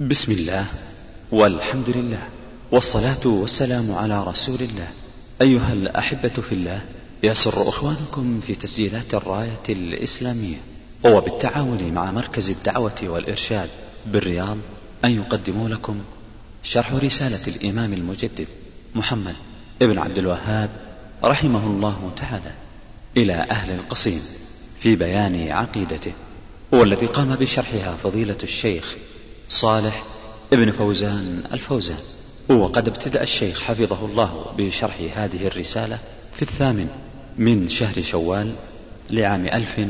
بسم الله والحمد لله والصلاة والسلام على رسول الله. أيها الأحبة في الله يسر إخوانكم في تسجيلات الراية الإسلامية. وبالتعاون مع مركز الدعوة والإرشاد بالرياض أن يقدموا لكم شرح رسالة الإمام المجدد محمد ابن عبد الوهاب رحمه الله تعالى إلى أهل القصيم في بيان عقيدته والذي قام بشرحها فضيلة الشيخ صالح ابن فوزان الفوزان. وقد ابتدأ الشيخ حفظه الله بشرح هذه الرسالة في الثامن من شهر شوال لعام ألف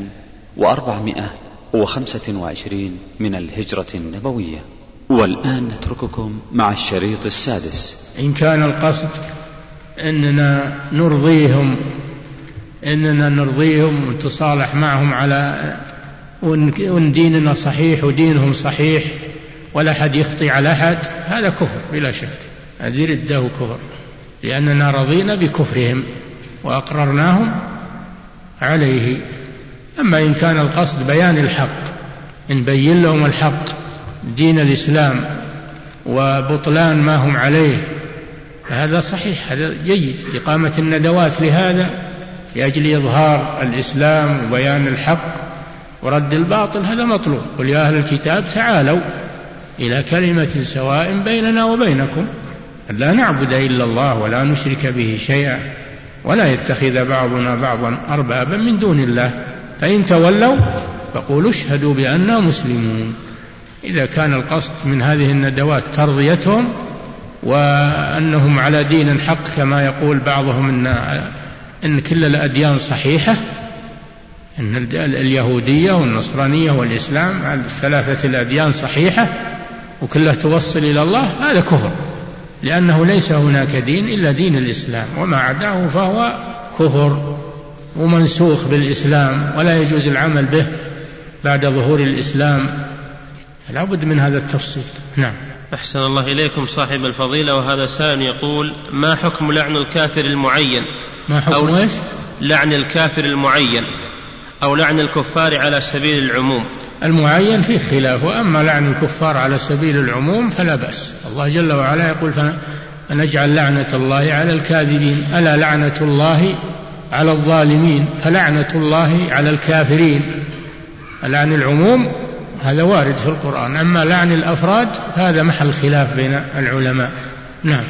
وأربعمائة وخمسة وعشرين من الهجرة النبوية. والآن نترككم مع الشريط السادس. إن كان القصد أننا نرضيهم أننا نرضيهم ونتصالح معهم على وإن ديننا صحيح ودينهم صحيح ولا أحد يخطي على أحد هذا كفر بلا شك. هذه ردة كفر لأننا رضينا بكفرهم وأقررناهم عليه. أما إن كان القصد بيان الحق إن بين لهم الحق دين الإسلام وبطلان ما هم عليه فهذا صحيح هذا جيد. إقامة الندوات لهذا لأجل إظهار الإسلام وبيان الحق ورد الباطل هذا مطلوب. قل يا أهل الكتاب تعالوا. إلى كلمة سواء بيننا وبينكم. أن لا نعبد إلا الله ولا نشرك به شيئا ولا يتخذ بعضنا بعضا أربابا من دون الله. فإن تولوا فقولوا اشهدوا بأننا مسلمون. إذا كان القصد من هذه الندوات ترضيتهم وأنهم على دين حق كما يقول بعضهم إن, إن كل الأديان صحيحة أن اليهودية والنصرانية والإسلام الثلاثة الأديان صحيحة وكلها توصل إلى الله هذا كفر. لأنه ليس هناك دين إلا دين الإسلام وما عداه فهو كفر ومنسوخ بالإسلام ولا يجوز العمل به بعد ظهور الإسلام. لابد من هذا التفصيل. نعم. أحسن الله إليكم صاحب الفضيلة وهذا سائل يقول ما حكم لعن الكافر المعين؟ ما حكم أو إيش؟ لعن الكافر المعين أو لعن الكفار على سبيل العموم؟ المعين فيه خلاف وأما لعن الكفار على سبيل العموم فلا بأس. الله جل وعلا يقول فنجعل لعنة الله على الكاذبين ألا لعنة الله على الظالمين؟ فلعنة الله على الكافرين. لعن العموم هذا وارد في القرآن أما لعن الأفراد فهذا محل خلاف بين العلماء. نعم.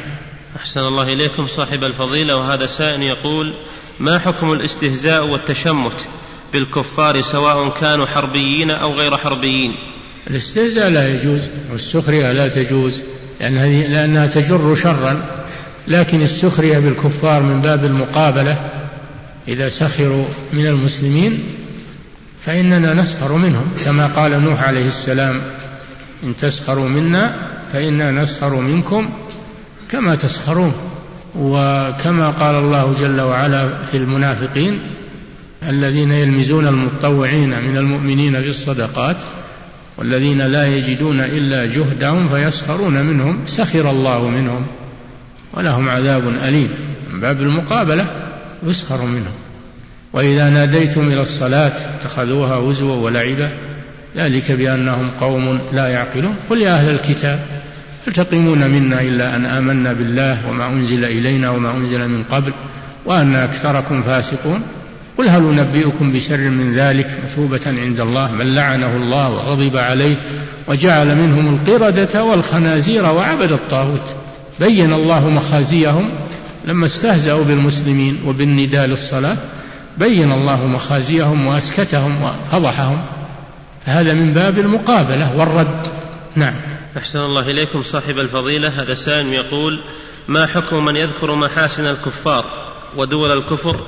أحسن الله إليكم صاحب الفضيلة وهذا سائل يقول ما حكم الاستهزاء والتشمت؟ بالكفار سواء كانوا حربيين أو غير حربيين. الاستهزاء لا يجوز والسخرية لا تجوز لأنها, لأنها تجر شرا. لكن السخرية بالكفار من باب المقابلة إذا سخروا من المسلمين فإننا نسخر منهم. كما قال نوح عليه السلام إن تسخروا منا فإنا نسخر منكم كما تسخرون. وكما قال الله جل وعلا في المنافقين الذين يلمزون المتطوعين من المؤمنين في الصدقات والذين لا يجدون إلا جهدهم فيسخرون منهم سخر الله منهم ولهم عذاب أليم. من باب المقابلة يسخر منهم. وإذا ناديتم إلى الصلاة اتخذوها وزوا ولعبا ذلك بأنهم قوم لا يعقلون. قل يا أهل الكتاب هل تقيمون منا إلا أن آمنا بالله وما أنزل إلينا وما أنزل من قبل وأن أكثركم فاسقون؟ قل هل ننبئكم بشر من ذلك مثوبة عند الله من لعنه الله وغضب عليه وجعل منهم القردة والخنازير وعبد الطاغوت؟ بين الله مخازيهم لما استهزأوا بالمسلمين وبالنداء للصلاة بين الله مخازيهم وأسكتهم وفضحهم. هذا من باب المقابلة والرد. نعم. أحسن الله إليكم صاحب الفضيلة. هذا سائل يقول ما حكم من يذكر محاسن الكفار ودول الكفر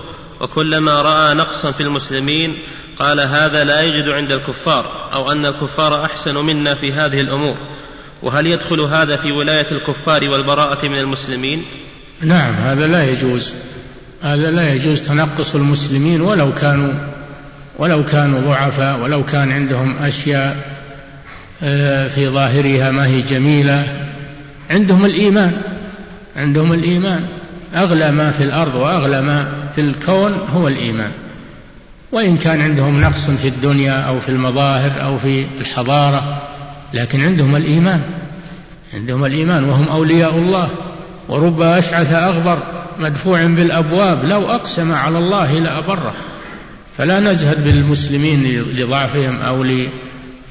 وكلما رأى نقصا في المسلمين قال هذا لا يجد عند الكفار أو أن الكفار أحسن منا في هذه الأمور. وهل يدخل هذا في ولاية الكفار والبراءة من المسلمين؟ نعم هذا لا يجوز. هذا لا يجوز تنقص المسلمين ولو كانوا ولو كانوا ضعفاء ولو كان عندهم أشياء آه، في ظاهرها ما هي جميلة. عندهم الإيمان عندهم الإيمان. أغلى ما في الأرض وأغلى ما في الكون هو الإيمان. وإن كان عندهم نقص في الدنيا أو في المظاهر أو في الحضارة لكن عندهم الإيمان. عندهم الإيمان وهم أولياء الله. ورب أشعث أغبر مدفوع بالأبواب لو أقسم على الله لأبره. فلا نزهد بالمسلمين لضعفهم أو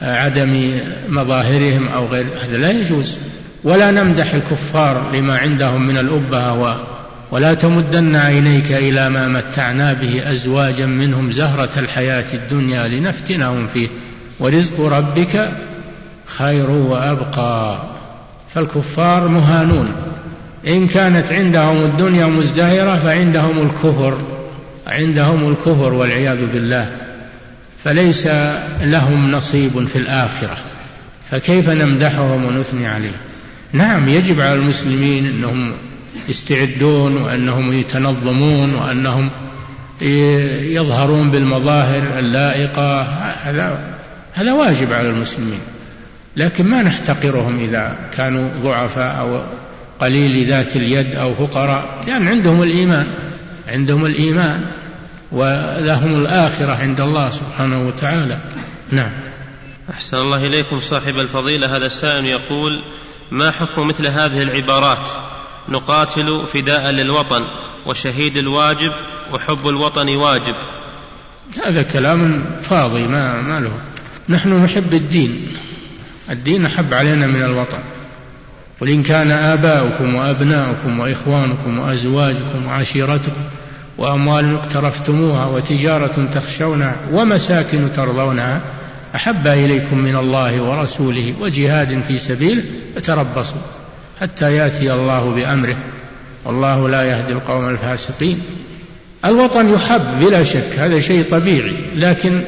لعدم مظاهرهم أو غير. هذا لا يجوز. ولا نمدح الكفار لما عندهم من الأبهة ولا تمدن عينيك إلى ما متعنا به أزواجا منهم زهرة الحياة الدنيا لنفتنهم فيه. ورزق ربك خير وأبقى. فالكفار مهانون. إن كانت عندهم الدنيا مزدهرة فعندهم الكفر عندهم الكفر والعياذ بالله. فليس لهم نصيب في الآخرة. فكيف نمدحهم ونثني عليهم؟ نعم يجب على المسلمين أنهم يستعدون وأنهم يتنظمون وأنهم يظهرون بالمظاهر اللائقة. هذا هذا واجب على المسلمين لكن ما نحتقرهم إذا كانوا ضعفاء أو قليل ذات اليد أو فقراء لأن عندهم الإيمان عندهم الإيمان ولهم الآخرة عند الله سبحانه وتعالى. نعم. أحسن الله إليكم صاحب الفضيلة. هذا السائل يقول ما حكم مثل هذه العبارات؟ نقاتل فداء للوطن وشهيد الواجب وحب الوطن واجب. هذا كلام فاضي ما, ما له. نحن نحب الدين. الدين أحب علينا من الوطن. قل إن كان آباؤكم وأبناؤكم وإخوانكم وأزواجكم وعشيرتكم وأموال اقترفتموها وتجارة تخشونها ومساكن ترضونها أحب إليكم من الله ورسوله وجهاد في سبيله فتربصوا. حتى يأتي الله بأمره. والله لا يهدي القوم الفاسقين. الوطن يحب بلا شك هذا شيء طبيعي لكن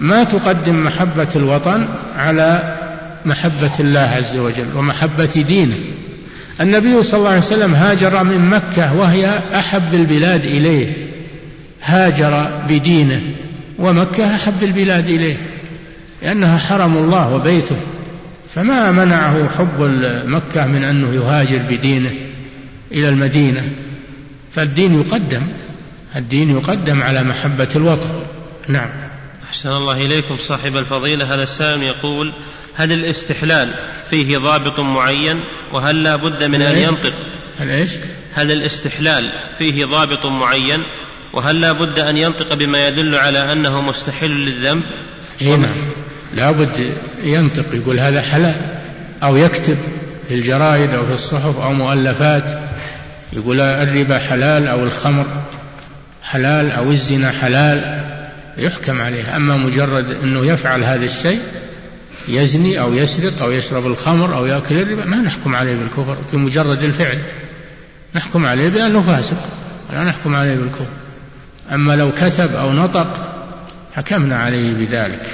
ما تقدم محبة الوطن على محبة الله عز وجل ومحبة دينه. النبي صلى الله عليه وسلم هاجر من مكة وهي أحب البلاد إليه. هاجر بدينه ومكة أحب البلاد إليه لأنها حرم الله وبيته. فما منعه حب مكة من أنه يهاجر بدينه إلى المدينة؟ فالدين يقدم الدين يقدم على محبة الوطن. نعم. أحسن الله إليكم صاحب الفضيلة. هذا السائل يقول هل الاستحلال فيه ضابط معين؟ وهل لا بد من أن ينطق؟ هل إيش؟ هل الاستحلال فيه ضابط معين؟ وهل لا بد أن ينطق بما يدل على أنه مستحل للذنب؟ إيه نعم. لا بد ينطق يقول هذا حلال أو يكتب في الجرائد أو في الصحف أو مؤلفات يقول الربا حلال أو الخمر حلال أو الزنا حلال يحكم عليه أما مجرد أنه يفعل هذا الشيء يزني أو يسرق أو يشرب الخمر أو يأكل الربا ما نحكم عليه بالكفر بمجرد الفعل. نحكم عليه بأنه فاسق. ولا نحكم عليه بالكفر. أما لو كتب أو نطق حكمنا عليه بذلك.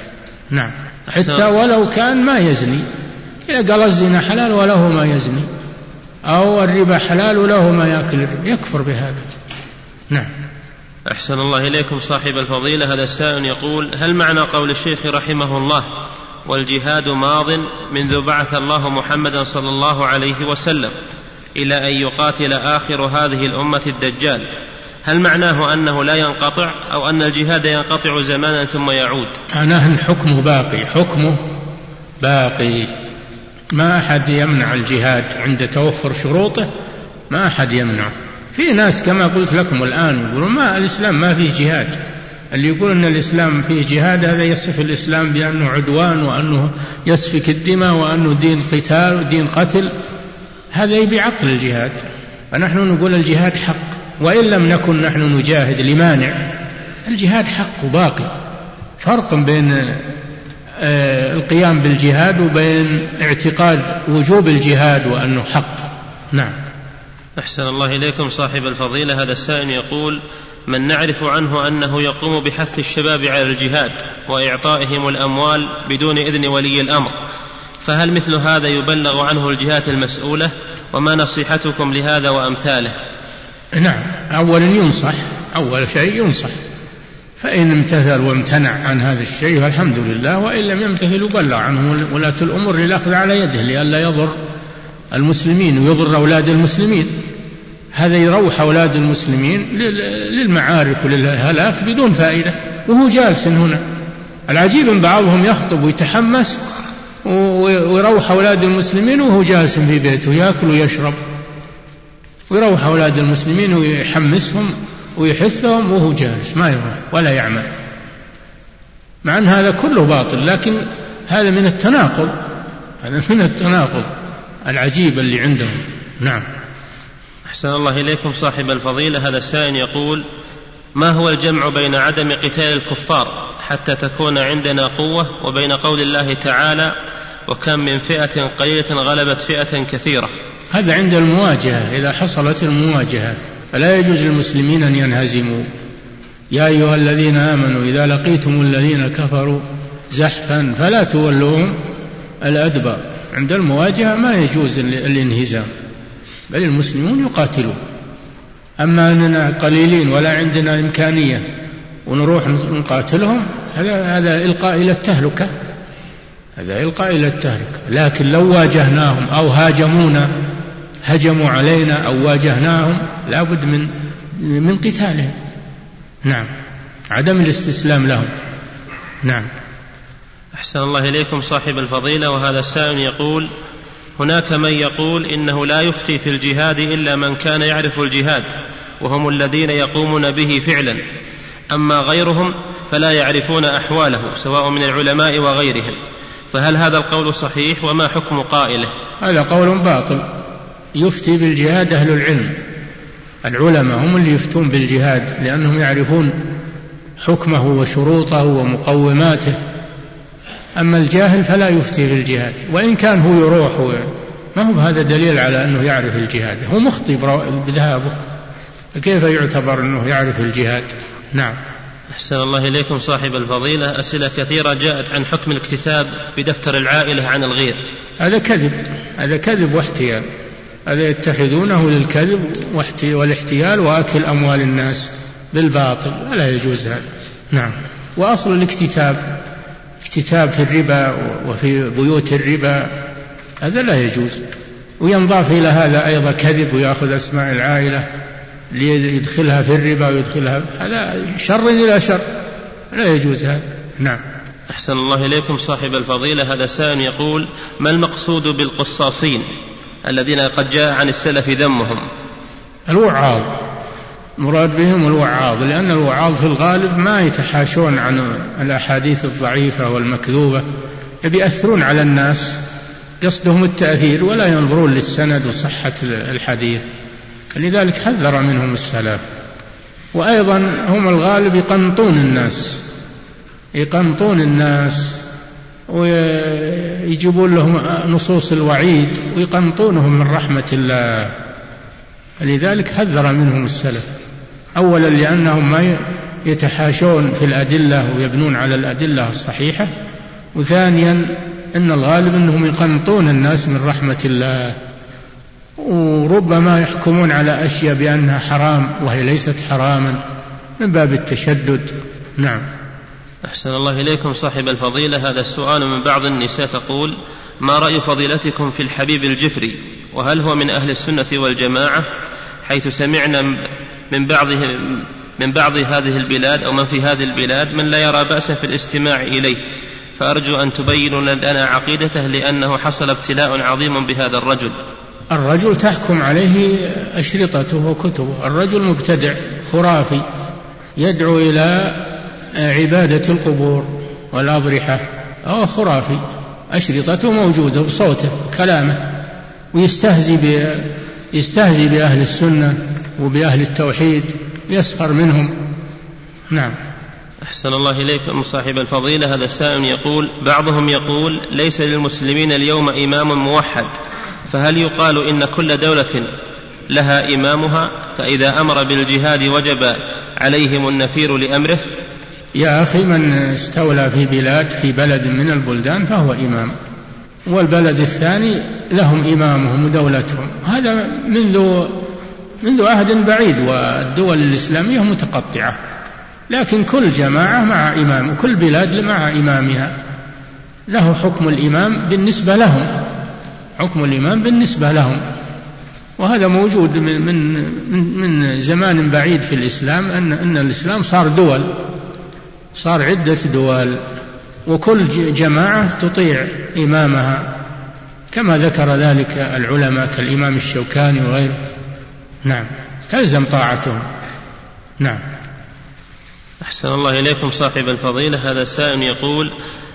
نعم. حتى ولو كان ما يزني. إذا قال الزنا حلال وله ما يزني. أو الربا حلال وله ما يأكل يكفر بهذا. نعم. أحسن الله إليكم صاحب الفضيلة. هذا السائل يقول هل معنى قول الشيخ رحمه الله والجهاد ماض منذ بعث الله محمدا صلى الله عليه وسلم إلى أن يقاتل آخر هذه الأمة الدجال؟ هل معناه أنه لا ينقطع أو أن الجهاد ينقطع زمانا ثم يعود؟ معناه أن حكمه باقي حكمه باقي. ما أحد يمنع الجهاد عند توفر شروطه ما أحد يمنعه في ناس كما قلت لكم الآن يقولون ما الإسلام ما فيه جهاد. اللي يقول إن الإسلام فيه جهاد هذا يصف الإسلام بأنه عدوان وأنه يسفك الدماء وأنه دين قتال ودين قتل. هذا يبي عقل الجهاد. فنحن نقول الجهاد حق. وإن لم نكن نحن نجاهد لمانع الجهاد حق وباقي فرق بين آه، القيام بالجهاد وبين اعتقاد وجوب الجهاد وأنه حق. نعم. أحسن الله إليكم صاحب الفضيلة. هذا السائل يقول من نعرف عنه أنه يقوم بحث الشباب على الجهاد وإعطائهم الأموال بدون إذن ولي الأمر فهل مثل هذا يبلغ عنه الجهات المسؤولة؟ وما نصيحتكم لهذا وأمثاله؟ نعم اولا ينصح أول شيء ينصح. فإن امتثل وامتنع عن هذا الشيء فالحمد لله وإن لم يمتثل يبلغ عنه ولاة الأمور للأخذ على يده لئلا يضر المسلمين ويضر أولاد المسلمين. هذا يروح أولاد المسلمين للمعارك وللهلاك بدون فائدة وهو جالس هنا. العجيب أن بعضهم يخطب ويتحمس ويروح أولاد المسلمين وهو جالس في بيته يأكل ويشرب. ويروح أولاد المسلمين ويحمسهم ويحثهم وهو جالس ما يروح ولا يعمل. مع أن هذا كله باطل لكن هذا من التناقض هذا من التناقض العجيب اللي عندهم. نعم. أحسن الله إليكم صاحب الفضيلة. هذا السائل يقول ما هو الجمع بين عدم قتال الكفار حتى تكون عندنا قوة وبين قول الله تعالى وكم من فئة قليلة غلبت فئة كثيرة؟ هذا عند المواجهة إذا حصلت المواجهات فلا يجوز للمسلمين أن ينهزموا. يا أيها الذين آمنوا إذا لقيتم الذين كفروا زحفا فلا تولوهم الأدبر عند المواجهة ما يجوز الانهزام بل المسلمون يقاتلون. أما أننا قليلين ولا عندنا إمكانية ونروح نقاتلهم هذا هذا إلقاء إلى التهلكة. هذا إلقاء إلى التهلكة. لكن لو واجهناهم أو هاجمونا هجموا علينا أو واجهناهم لابد من من قتالهم. نعم. عدم الاستسلام لهم. نعم. أحسن الله إليكم صاحب الفضيلة وهذا السائل يقول هناك من يقول إنه لا يفتي في الجهاد إلا من كان يعرف الجهاد وهم الذين يقومون به فعلا. أما غيرهم فلا يعرفون أحواله سواء من العلماء وغيرهم. فهل هذا القول صحيح؟ وما حكم قائله؟ هذا قول باطل. يفتي بالجهاد أهل العلم. العلماء هم اللي يفتون بالجهاد لأنهم يعرفون حكمه وشروطه ومقوماته. أما الجاهل فلا يفتي بالجهاد وإن كان هو يروح ما هو هذا دليل على أنه يعرف الجهاد. هو مخطي بذهابه. كيف يعتبر أنه يعرف الجهاد؟ نعم. أحسن الله إليكم صاحب الفضيلة. أسئلة كثيرة جاءت عن حكم الاكتساب بدفتر العائلة عن الغير. هذا كذب. هذا كذب واحتيال. هذا يتخذونه للكذب والاحتيال وأكل أموال الناس بالباطل. ولا يجوز هذا. نعم. وأصل الاكتتاب اكتتاب في الربا وفي بيوت الربا هذا لا يجوز. وينضاف إلى هذا أيضا كذب ويأخذ أسماء العائلة ليدخلها في الربا ويدخلها. هذا شر إلى شر. لا يجوز هذا. نعم. أحسن الله إليكم صاحب الفضيلة. هذا سائل يقول ما المقصود بالقصاصين؟ الذين قد جاء عن السلف ذمهم. الوعاظ. مراد بهم الوعاظ لأن الوعاظ في الغالب ما يتحاشون عن الأحاديث الضعيفة والمكذوبة. يأثرون على الناس قصدهم التأثير ولا ينظرون للسند وصحة الحديث. لذلك حذر منهم السلف. وأيضا هم الغالب يقنطون الناس. يقنطون الناس. ويجيبون لهم نصوص الوعيد ويقنطونهم من رحمة الله. لذلك حذر منهم السلف. أولا لأنهم ما يتحاشون في الأدلة ويبنون على الأدلة الصحيحة. وثانيا أن الغالب أنهم يقنطون الناس من رحمة الله. وربما يحكمون على أشياء بأنها حرام وهي ليست حراما من باب التشدد. نعم. أحسن الله إليكم صاحب الفضيلة. هذا السؤال من بعض النساء تقول ما رأي فضيلتكم في الحبيب الجفري؟ وهل هو من أهل السنة والجماعة؟ حيث سمعنا من بعضهم من بعض هذه البلاد أو من في هذه البلاد من لا يرى بأسا في الاستماع إليه. فأرجو أن تبينوا لنا عقيدته لأنه حصل ابتلاء عظيم بهذا الرجل. الرجل تحكم عليه أشرطته وكتبه. الرجل مبتدع خرافي يدعو إلى عبادة القبور والأضرحة هو خرافي أشرطته موجودة بصوته كلامه. ويستهزي يستهزي بأهل السنة وبأهل التوحيد يسخر منهم. نعم. أحسن الله إليكم صاحب الفضيلة. هذا السائل يقول بعضهم يقول ليس للمسلمين اليوم إمام موحد فهل يقال إن كل دولة لها إمامها؟ فإذا أمر بالجهاد وجب عليهم النفير لأمره يا أخي من استولى في بلاد في بلد من البلدان فهو إمام. والبلد الثاني لهم إمامهم ودولتهم. هذا منذ منذ عهد بعيد والدول الإسلامية متقطعة. لكن كل جماعة مع إمام كل بلاد مع إمامها. له حكم الإمام بالنسبة لهم. حكم الإمام بالنسبة لهم. وهذا موجود من من من زمان بعيد في الإسلام أن أن الإسلام صار دول. صار عدة دول وكل جماعة تطيع إمامها كما ذكر ذلك العلماء كالإمام الشوكاني وغيره. نعم. تلزم طاعتهم. نعم. أحسن الله إليكم صاحب الفضيلة. هذا سائل يقول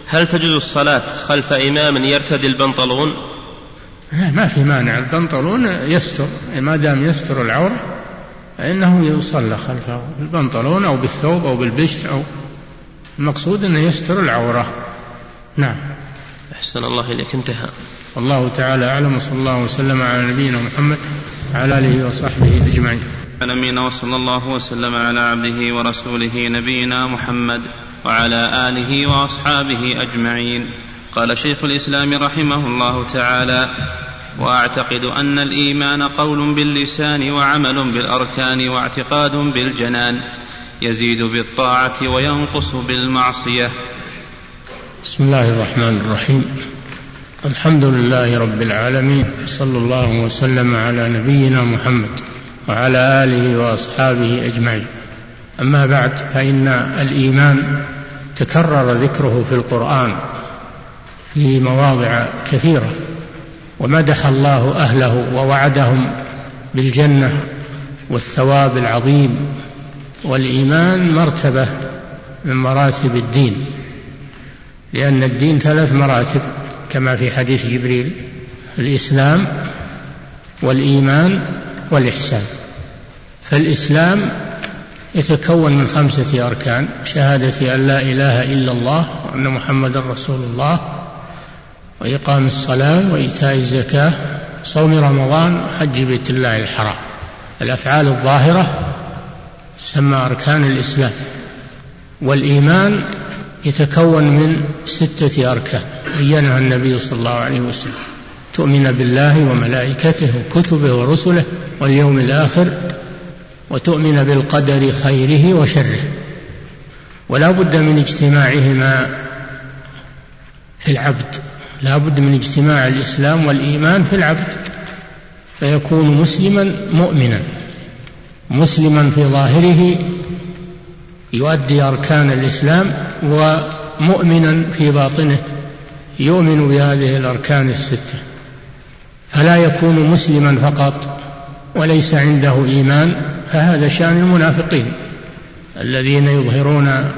هل تجوز الصلاة خلف إمام يرتدي البنطلون؟ لا ما في مانع. البنطلون يستر. ما دام يستر العورة فإنه يصلى خلفه بالبنطلون أو بالثوب أو بالبشت أو المقصود أنه يستر العورة. نعم. أحسن الله إليك انتهى. والله تعالى أعلم وصلى الله وسلم على نبينا محمد وعلى آله وصحبه أجمعين. أمين وصلى الله وسلم على عبده ورسوله نبينا محمد وعلى آله وأصحابه أجمعين. قال شيخ الإسلام رحمه الله تعالى وأعتقد أن الإيمان قول باللسان وعمل بالأركان واعتقاد بالجنان. يزيد بالطاعة وينقص بالمعصية. بسم الله الرحمن الرحيم. الحمد لله رب العالمين صلى الله وسلم على نبينا محمد وعلى آله وأصحابه أجمعين. أما بعد فإن الإيمان تكرر ذكره في القرآن في مواضع كثيرة ومدح الله أهله ووعدهم بالجنة والثواب العظيم والإيمان مرتبة من مراتب الدين لأن الدين ثلاث مراتب كما في حديث جبريل الإسلام والإيمان والإحسان. فالإسلام يتكون من خمسة أركان شهادة أن لا إله إلا الله وأن محمدا رسول الله وإقام الصلاة وإيتاء الزكاة صوم رمضان وحج بيت الله الحرام. الأفعال الظاهرة تسمى أركان الإسلام والإيمان يتكون من ستة أركان بينها النبي صلى الله عليه وسلم تؤمن بالله وملائكته وكتبه ورسله واليوم الآخر وتؤمن بالقدر خيره وشره. ولا بد من اجتماعهما في العبد لا بد من اجتماع الإسلام والإيمان في العبد فيكون مسلما مؤمنا. مسلما في ظاهره يؤدي أركان الإسلام ومؤمنا في باطنه يؤمن بهذه الأركان الستة. فلا يكون مسلما فقط وليس عنده إيمان فهذا شأن المنافقين الذين يظهرون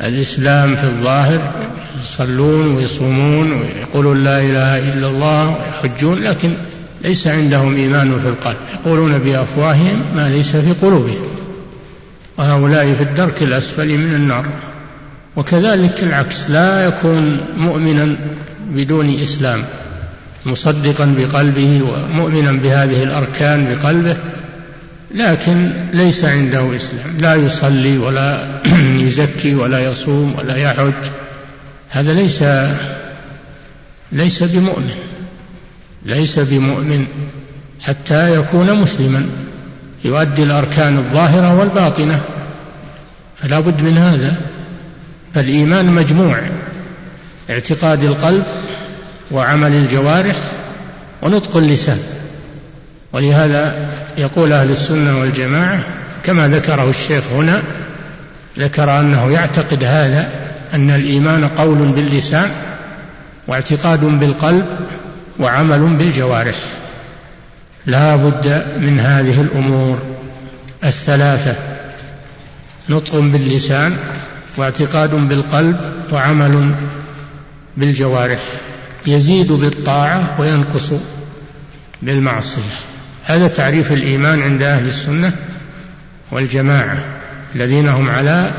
الإسلام في الظاهر يصلون ويصومون ويقولون لا إله إلا الله ويحجون لكن ليس عندهم إيمان في القلب يقولون بأفواههم ما ليس في قلوبهم. وهؤلاء في الدرك الأسفل من النار. وكذلك العكس لا يكون مؤمنا بدون إسلام مصدقا بقلبه ومؤمنا بهذه الأركان بقلبه لكن ليس عنده إسلام. لا يصلي ولا يزكي ولا يصوم ولا يحج هذا ليس ليس بمؤمن. ليس بمؤمن حتى يكون مسلما. يؤدي الأركان الظاهرة والباطنة. فلا بد من هذا. فالإيمان مجموع. اعتقاد القلب وعمل الجوارح ونطق اللسان. ولهذا يقول أهل السنة والجماعة كما ذكره الشيخ هنا ذكر أنه يعتقد هذا أن الإيمان قول باللسان واعتقاد بالقلب وعمل بالجوارح. لا بد من هذه الأمور الثلاثة نطق باللسان واعتقاد بالقلب وعمل بالجوارح. يزيد بالطاعة وينقص بالمعصية. هذا تعريف الإيمان عند أهل السنة والجماعة الذين هم على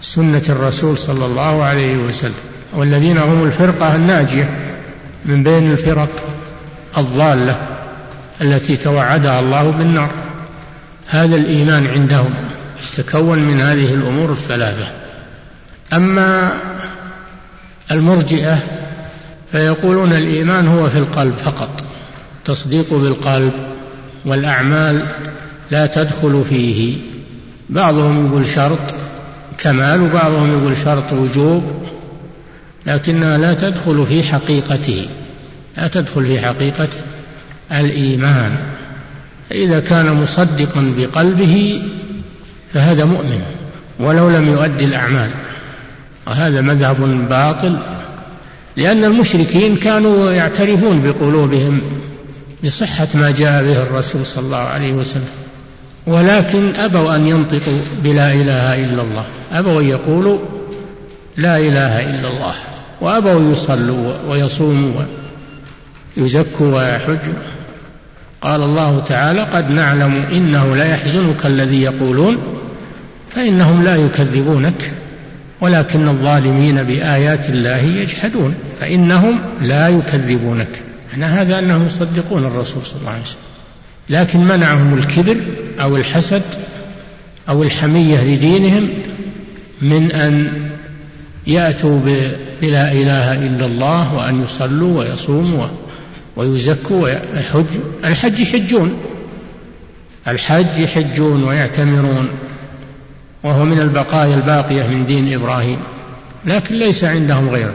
سنة الرسول صلى الله عليه وسلم والذين هم الفرقة الناجية. من بين الفرق الضالة التي توعدها الله بالنار. هذا الإيمان عندهم يتكون من هذه الأمور الثلاثة. أما المرجئة فيقولون الإيمان هو في القلب فقط تصديق بالقلب والأعمال لا تدخل فيه. بعضهم يقول شرط كمال وبعضهم يقول شرط وجوب. لكنها لا تدخل في حقيقته لا تدخل في حقيقة الإيمان. إذا كان مصدقا بقلبه فهذا مؤمن ولو لم يؤدي الأعمال. وهذا مذهب باطل لأن المشركين كانوا يعترفون بقلوبهم بصحة ما جاء به الرسول صلى الله عليه وسلم. ولكن أبوا أن ينطقوا بلا إله إلا الله أبوا أن يقولوا لا إله إلا الله. وأبوا يصلوا ويصوموا ويزكوا ويحجوا قال الله تعالى قد نعلم إنه لا يحزنك الذي يقولون فإنهم لا يكذبونك ولكن الظالمين بآيات الله يجحدون فإنهم لا يكذبونك. معنى هذا أنهم يصدقون الرسول صلى الله عليه وسلم. لكن منعهم الكبر أو الحسد أو الحمية لدينهم من أن يأتوا بلا إله إلا الله وأن يصلوا ويصوموا ويزكوا ويحجوا الحج يحجون. الحج يحجون ويعتمرون وهو من البقايا الباقية من دين إبراهيم. لكن ليس عندهم غيره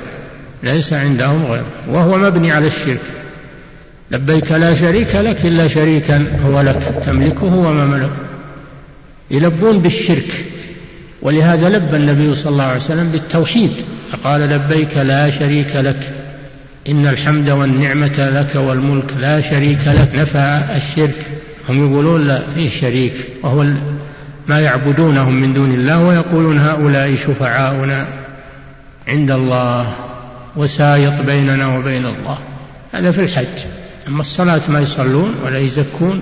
ليس عندهم غيره وهو مبني على الشرك. لبيك لا شريك لك إلا شريكا هو لك تملكه وما ملك. يلبون بالشرك. ولهذا لبى النبي صلى الله عليه وسلم بالتوحيد فقال لبيك لا شريك لك إن الحمد والنعمة لك والملك لا شريك لك نفع الشرك. هم يقولون لا فيه شريك وهو ما يعبدونهم من دون الله ويقولون هؤلاء شفعاؤنا عند الله وسايط بيننا وبين الله. هذا في الحج. أما الصلاة ما يصلون ولا يزكون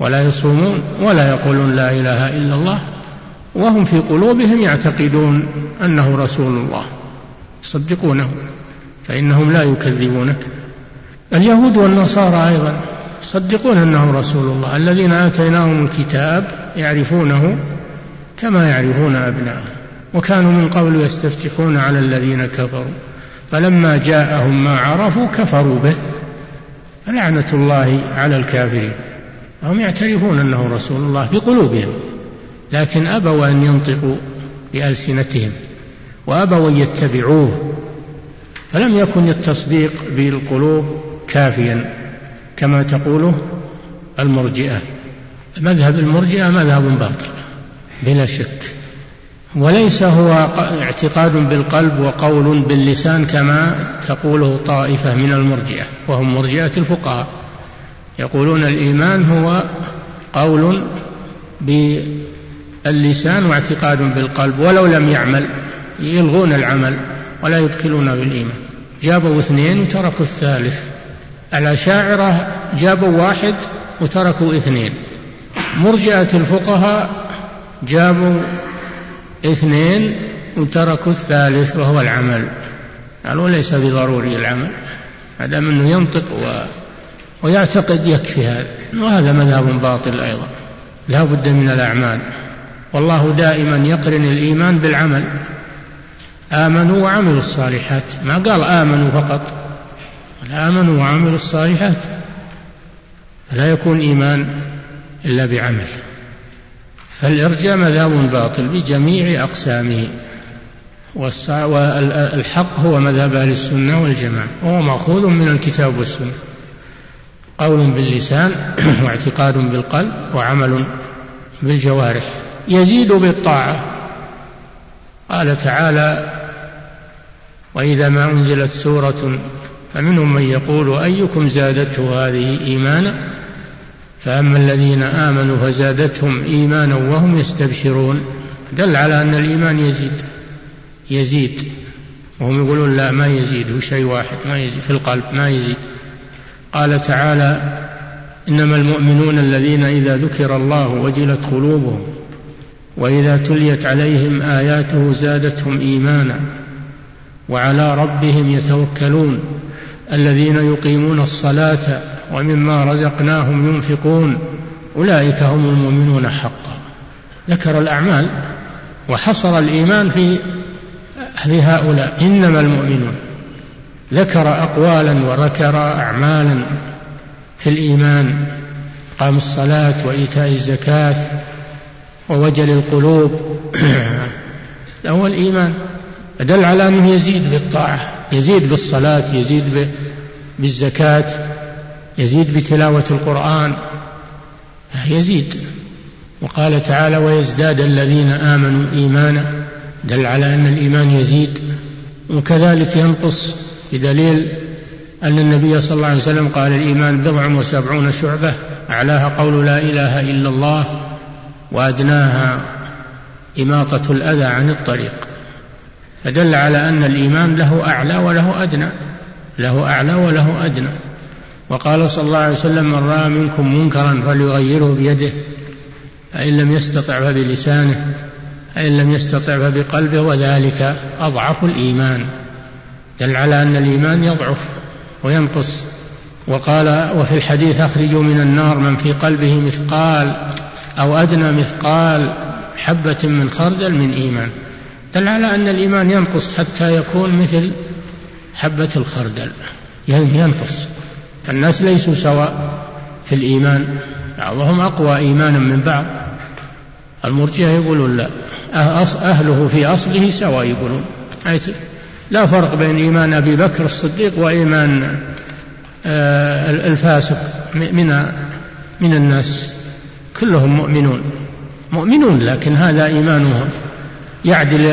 ولا يصومون ولا يقولون لا إله إلا الله. وهم في قلوبهم يعتقدون أنه رسول الله. يصدقونه. فإنهم لا يكذبونك. اليهود والنصارى أيضا يصدقون أنه رسول الله. الذين آتيناهم الكتاب يعرفونه كما يعرفون أبناءهم. وكانوا من قبل يستفتحون على الذين كفروا. فلما جاءهم ما عرفوا كفروا به. فلعنة الله على الكافرين. هم يعترفون أنه رسول الله بقلوبهم. لكن أبوا أن ينطقوا بألسنتهم وأبوا أن يتبعوه فلم يكن التصديق بالقلوب كافيا كما تقوله المرجئة. مذهب المرجئة مذهب باطل بلا شك. وليس هو اعتقاد بالقلب وقول باللسان كما تقوله طائفة من المرجئة وهم مرجئة الفقهاء. يقولون الإيمان هو قول باللسان واعتقاد بالقلب ولو لم يعمل يلغون العمل ولا يدخلون بالإيمان. جابوا اثنين وتركوا الثالث. الأشاعرة جابوا واحد وتركوا اثنين. مرجئة الفقهاء جابوا اثنين وتركوا الثالث وهو العمل. قالوا ليس بضروري العمل ما دام انه ينطق و... ويعتقد يكفي هذا. وهذا مذهب باطل أيضا. لا بد من الأعمال. والله دائما يقرن الإيمان بالعمل. آمنوا وعملوا الصالحات. ما قال آمنوا فقط. آمنوا وعملوا الصالحات. فلا يكون إيمان إلا بعمل. فالإرجاء مذهب باطل بجميع أقسامه. والحق هو مذهب أهل السنة والجماعة. وهو مأخوذ من الكتاب والسنة. قول باللسان واعتقاد بالقلب وعمل بالجوارح. يزيد بالطاعة. قال تعالى وإذا ما أنزلت سورة فمنهم من يقول أيكم زادته هذه إيمانا؟ فأما الذين آمنوا فزادتهم إيمانا وهم يستبشرون. دل على أن الإيمان يزيد يزيد. وهم يقولون لا ما يزيد هو شيء واحد ما يزيد في القلب ما يزيد. قال تعالى إنما المؤمنون الذين إذا ذكر الله وجلت قلوبهم وإذا تليت عليهم آياته زادتهم إيمانا وعلى ربهم يتوكلون الذين يقيمون الصلاة ومما رزقناهم ينفقون أولئك هم المؤمنون حقا. ذكر الأعمال وحصر الإيمان في هؤلاء إنما المؤمنون. ذكر أقوالا وذكر أعمالا في الإيمان قام الصلاة وإيتاء الزكاة ووجل القلوب. هو الإيمان دل على أنه يزيد بالطاعة يزيد بالصلاة يزيد بالزكاة يزيد بتلاوة القرآن. يزيد. وقال تعالى ويزداد الذين آمنوا إيمانا. دل على أن الإيمان يزيد. وكذلك ينقص بدليل أن النبي صلى الله عليه وسلم قال الإيمان بضع وسبعون شعبة أعلاها قول لا إله إلا الله وأدناها إماطة الأذى عن الطريق فدل على أن الإيمان له أعلى وله أدنى له أعلى وله أدنى. وقال صلى الله عليه وسلم من رأى منكم منكرا فليغيره بيده فإن لم يستطع فبلسانه فإن لم يستطع فبقلبه وذلك أضعف الإيمان. دل على أن الإيمان يضعف وينقص. وقال وفي الحديث أخرجوا من النار من في قلبه مثقال أو أدنى مثقال حبة من خردل من إيمان. دل على أن الإيمان ينقص حتى يكون مثل حبة الخردل. ينقص. الناس ليسوا سواء في الإيمان بعضهم أقوى إيمانا من بعض. المرجئة يقولون لا. أهله في أصله سواء يقولون. لا فرق بين إيمان أبي بكر الصديق وإيمان آه، الفاسق من من الناس. كلهم مؤمنون. مؤمنون لكن هذا إيمانه يعدل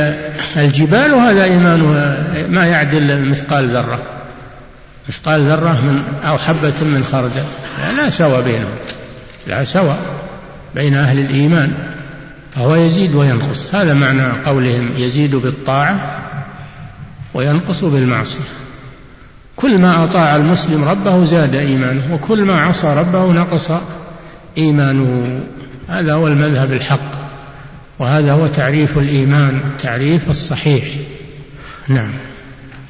الجبال وهذا إيمانه ما يعدل مثقال ذرة. مثقال ذرة من أو حبة من خردل. لا سوى بينهم. لا سوى بين أهل الإيمان. فهو يزيد وينقص. هذا معنى قولهم يزيد بالطاعة وينقص بالمعصية. كل ما أطاع المسلم ربه زاد إيمانه وكل ما عصى ربه نقص إيمانه هذا هو المذهب الحق وهذا هو تعريف الإيمان تعريف الصحيح. نعم.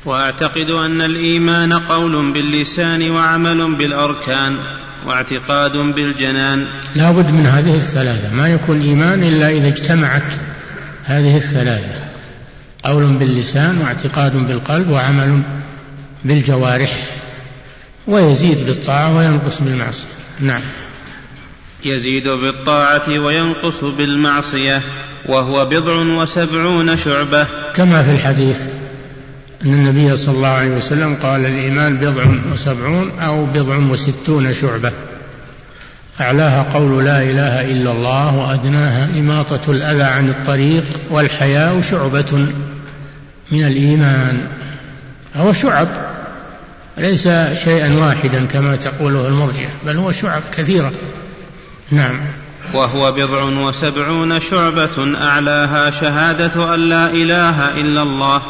وأعتقد أن الإيمان قول باللسان وعمل بالأركان واعتقاد بالجنان. لا بد من هذه الثلاثة. ما يكون إيمان إلا إذا اجتمعت هذه الثلاثة. قول باللسان واعتقاد بالقلب وعمل بالجوارح. ويزيد بالطاعة وينقص بالمعصية. نعم. يزيد بالطاعة وينقص بالمعصية وهو بضع وسبعون شعبة. كما في الحديث أن النبي صلى الله عليه وسلم قال الإيمان بضع وسبعون أو بضع وستون شعبة. أعلاها قول لا إله إلا الله وأدناها إماطة الأذى عن الطريق والحياء شعبة من الإيمان. هو شعب ليس شيئا واحدا كما تقوله المرجئة بل هو شعب كثيرة. نعم. وهو بضع وسبعون شعبة أعلاها شهادة أن لا إله إلا الله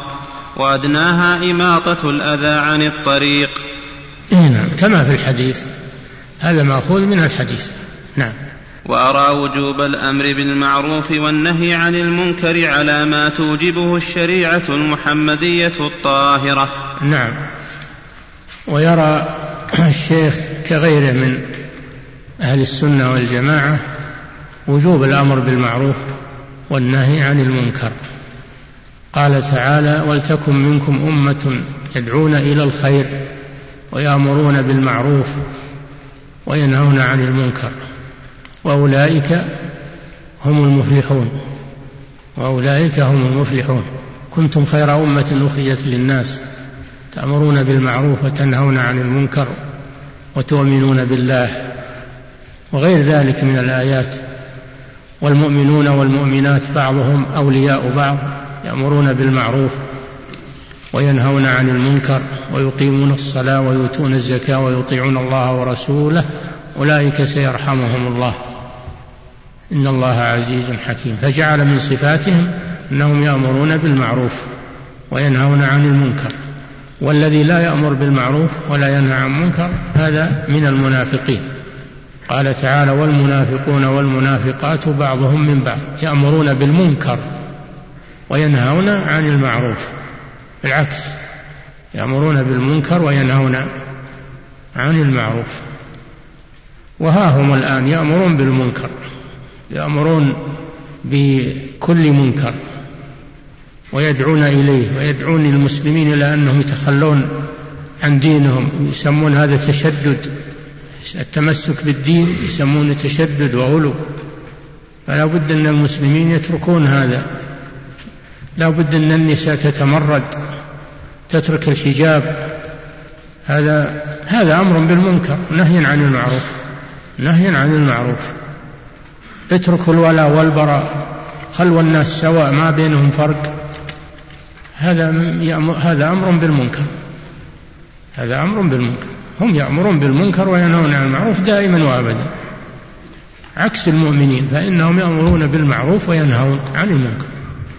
وأدناها إماطة الأذى عن الطريق. إيه نعم كما في الحديث. هذا مأخوذ من الحديث. نعم. وأرى وجوب الأمر بالمعروف والنهي عن المنكر على ما توجبه الشريعة المحمدية الطاهرة. نعم. ويرى الشيخ كغيره من أهل السنة والجماعة وجوب الأمر بالمعروف والنهي عن المنكر. قال تعالى ولتكن منكم أمة يدعون إلى الخير ويأمرون بالمعروف وينهون عن المنكر وأولئك هم المفلحون. وأولئك هم المفلحون. كنتم خير أمة أخرجت للناس تأمرون بالمعروف وتنهون عن المنكر وتؤمنون بالله وغير ذلك من الآيات. والمؤمنون والمؤمنات بعضهم أولياء بعض يأمرون بالمعروف وينهون عن المنكر ويقيمون الصلاة ويؤتون الزكاة ويطيعون الله ورسوله أولئك سيرحمهم الله. إن الله عزيز حكيم. فجعل من صفاتهم أنهم يأمرون بالمعروف وينهون عن المنكر. والذي لا يأمر بالمعروف ولا ينهى عن منكر هذا من المنافقين. قال تعالى والمنافقون والمنافقات بعضهم من بعض يأمرون بالمنكر وينهون عن المعروف بالعكس يأمرون بالمنكر وينهون عن المعروف. وها هم الآن يأمرون بالمنكر يأمرون بكل منكر ويدعون إليه ويدعون المسلمين إلى أنهم يتخلون عن دينهم يسمون هذا تشدد التمسك بالدين يسمونه تشدد وغلو. فلا بد أن المسلمين يتركون هذا. لا بد أن النساء تتمرد تترك الحجاب. هذا هذا أمر بالمنكر نهي عن المعروف نهي عن المعروف. اتركوا الولاء والبراء خلوا الناس سواء ما بينهم فرق. هذا هذا أمر بالمنكر. هذا أمر بالمنكر. هم يأمرون بالمنكر وينهون عن المعروف دائما وأبدا. عكس المؤمنين فإنهم يأمرون بالمعروف وينهون عن المنكر.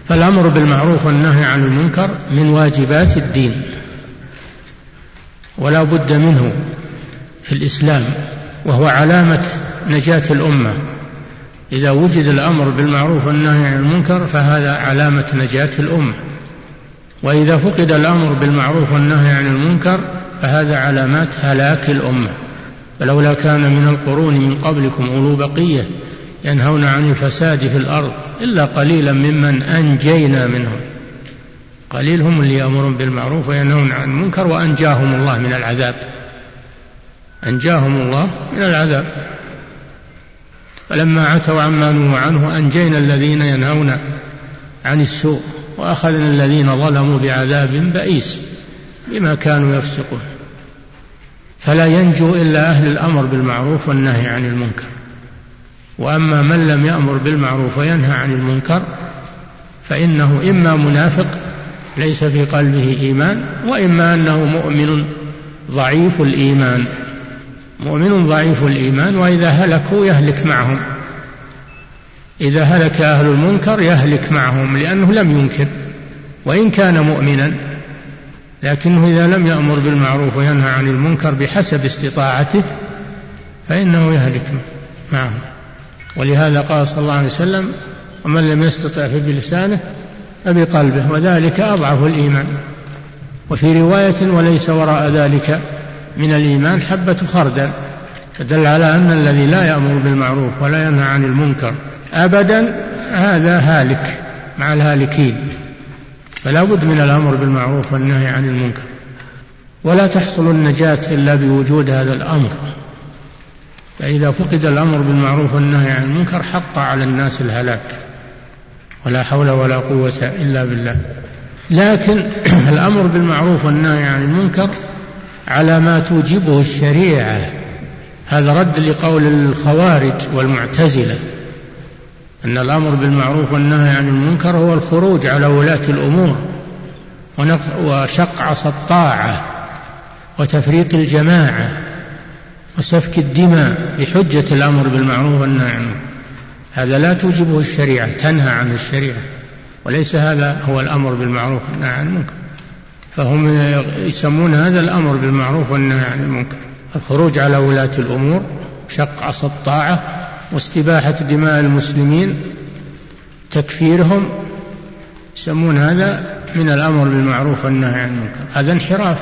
فالأمر بالمعروف والنهي عن المنكر من واجبات الدين. ولا بد منه في الإسلام وهو علامة نجاة الأمة. إذا وجد الأمر بالمعروف والنهي عن المنكر فهذا علامة نجاة الأمة. وإذا فقد الأمر بالمعروف والنهي عن المنكر فهذا علامات هلاك الأمة. فلولا كان من القرون من قبلكم أولو بقية ينهون عن الفساد في الأرض إلا قليلا ممن أنجينا منهم. قليل هم اللي يأمرون بالمعروف وينهون عن المنكر وأنجاهم الله من العذاب. أنجاهم الله من العذاب. فلما عتوا عما نهوا عنه أنجينا الذين ينهون عن السوء وأخذنا الذين ظلموا بعذاب بئيس. بما كانوا يفسقون. فلا ينجو إلا أهل الأمر بالمعروف والنهي عن المنكر. وأما من لم يأمر بالمعروف وينهى عن المنكر فإنه إما منافق ليس في قلبه إيمان وإما أنه مؤمن ضعيف الإيمان. مؤمن ضعيف الإيمان وإذا هلكوا يهلك معهم. إذا هلك أهل المنكر يهلك معهم لأنه لم ينكر. وإن كان مؤمنا لكنه إذا لم يأمر بالمعروف وينهى عن المنكر بحسب استطاعته فإنه يهلك معهم ولهذا قال صلى الله عليه وسلم ومن لم يستطع فبلسانه فبقلبه وذلك أضعف الإيمان. وفي رواية وليس وراء ذلك من الإيمان حبة خردل. فدل على أن الذي لا يأمر بالمعروف ولا ينهى عن المنكر أبدا هذا هالك مع الهالكين. فلا بد من الأمر بالمعروف والنهي عن المنكر. ولا تحصل النجاة إلا بوجود هذا الأمر. فإذا فقد الأمر بالمعروف والنهي عن المنكر حق على الناس الهلاك. ولا حول ولا قوة إلا بالله. لكن الأمر بالمعروف والنهي عن المنكر على ما توجبه الشريعة. هذا رد لقول الخوارج والمعتزلة. أن الأمر بالمعروف والنهي عن المنكر هو الخروج على ولاة الأمور وشق عصا الطاعة وتفريق الجماعة وسفك الدماء بحجة الأمر بالمعروف والنهي عن المنكر. هذا لا توجبه الشريعة تنهى عن الشريعة وليس هذا هو الأمر بالمعروف والنهي عن المنكر. فهم يسمون هذا الأمر بالمعروف والنهي عن المنكر الخروج على ولاة الأمور شق عصا الطاعة واستباحة دماء المسلمين تكفيرهم يسمون هذا من الأمر بالمعروف والنهي عن المنكر. هذا انحراف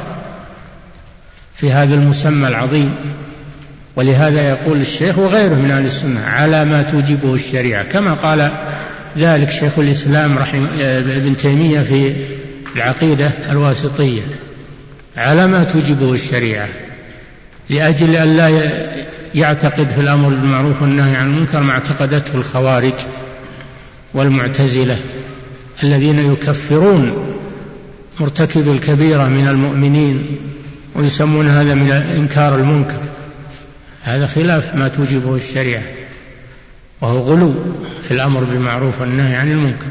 في هذا المسمى العظيم. ولهذا يقول الشيخ وغيره من أهل السنة على ما توجبه الشريعة. كما قال ذلك شيخ الإسلام رحمه ابن تيمية في العقيدة الواسطية. على ما توجبه الشريعة. لأجل أن لا يعتقد في الأمر بالمعروف والنهي عن المنكر ما اعتقدته الخوارج والمعتزلة الذين يكفرون مرتكب الكبيرة من المؤمنين ويسمون هذا من إنكار المنكر. هذا خلاف ما توجبه الشريعة وهو غلو في الأمر بالمعروف والنهي عن المنكر.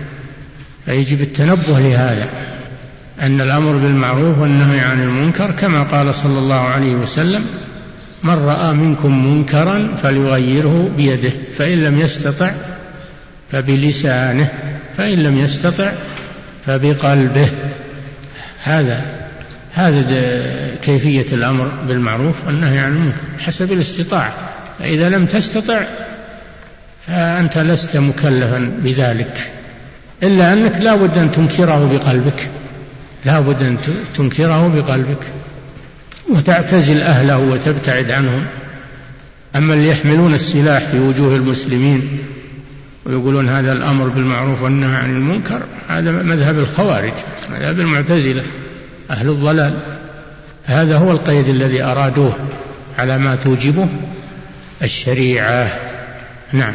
فيجب التنبه لهذا. أن الأمر بالمعروف والنهي عن المنكر كما قال صلى الله عليه وسلم من رأى منكم منكرا فليغيره بيده فإن لم يستطع فبلسانه فإن لم يستطع فبقلبه. هذا هذا كيفية الأمر بالمعروف والنهي عن المنكر حسب الاستطاعة فإذا لم تستطع فأنت لست مكلفا بذلك إلا أنك لا بد أن تنكره بقلبك. لا بد أن تنكره بقلبك وتعتزل أهله وتبتعد عنهم. أما اللي يحملون السلاح في وجوه المسلمين ويقولون هذا الأمر بالمعروف والنهي عن المنكر هذا مذهب الخوارج مذهب المعتزلة أهل الضلال. هذا هو القيد الذي أرادوه على ما توجبه الشريعة. نعم.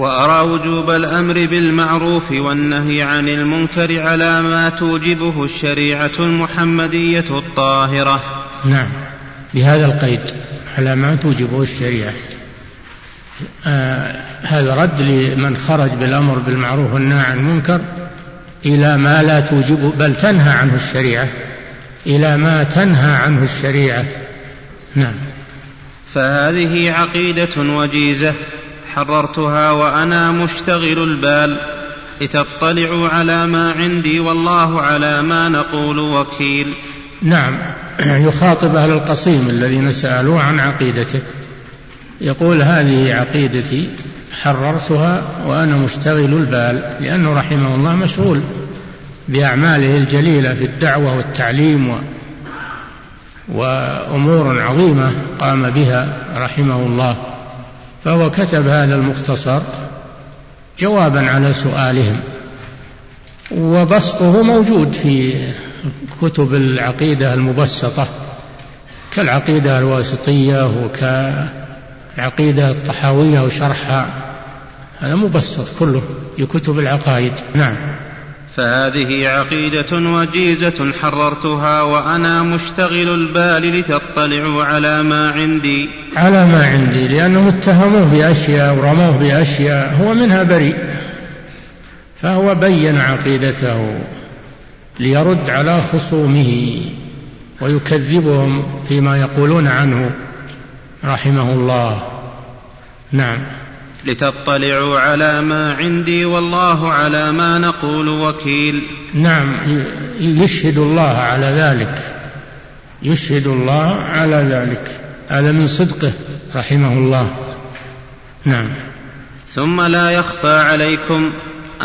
وأرى وجوب الأمر بالمعروف والنهي عن المنكر على ما توجبه الشريعة المحمدية الطاهرة. نعم. بهذا القيد على ما توجبه الشريعة. آه هذا رد لمن خرج بالأمر بالمعروف والنهي عن المنكر إلى ما لا توجب بل تنهى عنه الشريعة. إلى ما تنهى عنه الشريعة. نعم. فهذه عقيدة وجيزة. حررتها وأنا مشتغل البال. لتطلعوا على ما عندي والله على ما نقول وكيل. نعم يخاطب أهل القصيم الذين سألوه عن عقيدته. يقول هذه عقيدتي حررتها وأنا مشتغل البال لأنه رحمه الله مشغول بأعماله الجليلة في الدعوة والتعليم و وأمور عظيمة قام بها رحمه الله. فهو كتب هذا المختصر جوابا على سؤالهم وبسطه موجود في كتب العقيدة المبسطة كالعقيدة الواسطية وكالعقيدة الطحاوية وشرحها. هذا مبسط كله في كتب العقائد. نعم. فهذه عقيدة وجيزة حررتها وأنا مشتغل البال لتطلعوا على ما عندي. على ما عندي لأنهم اتهموه بأشياء ورموه بأشياء هو منها بريء. فهو بين عقيدته ليرد على خصومه ويكذبهم فيما يقولون عنه رحمه الله. نعم. لتطلعوا على ما عندي والله على ما نقول وكيل. نعم. يشهد الله على ذلك. يشهد الله على ذلك. هذا من صدقه رحمه الله. نعم. ثم لا يخفى عليكم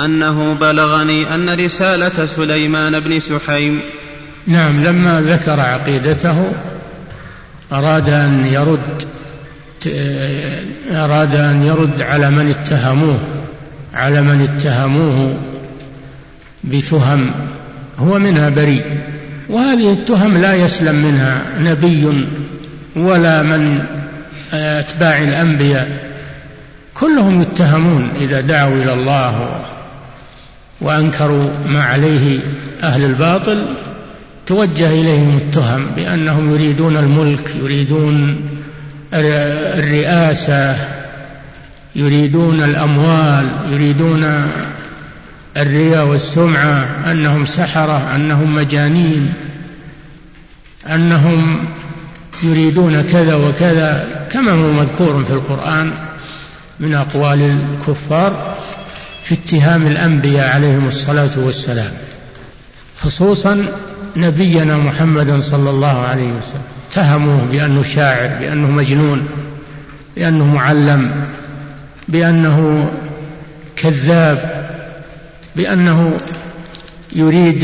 أنه بلغني أن رسالة سليمان بن سحيم. نعم لما ذكر عقيدته أراد أن يرد أراد أن يرد على من اتهموه على من اتهموه بتهم. هو منها بريء وهذه التهم لا يسلم منها نبي ولا من أتباع الأنبياء. كلهم يتهمون إذا دعوا إلى الله وأنكروا ما عليه أهل الباطل توجه إليهم التهم بأنهم يريدون الملك يريدون الرئاسة يريدون الأموال يريدون الرياء والسمعة أنهم سحرة أنهم مجانين أنهم يريدون كذا وكذا كما هو مذكور في القرآن من أقوال الكفار في اتهام الأنبياء عليهم الصلاة والسلام خصوصا نبينا محمد صلى الله عليه وسلم. اتهموه بأنه شاعر بأنه مجنون بأنه معلم بأنه كذاب بأنه يريد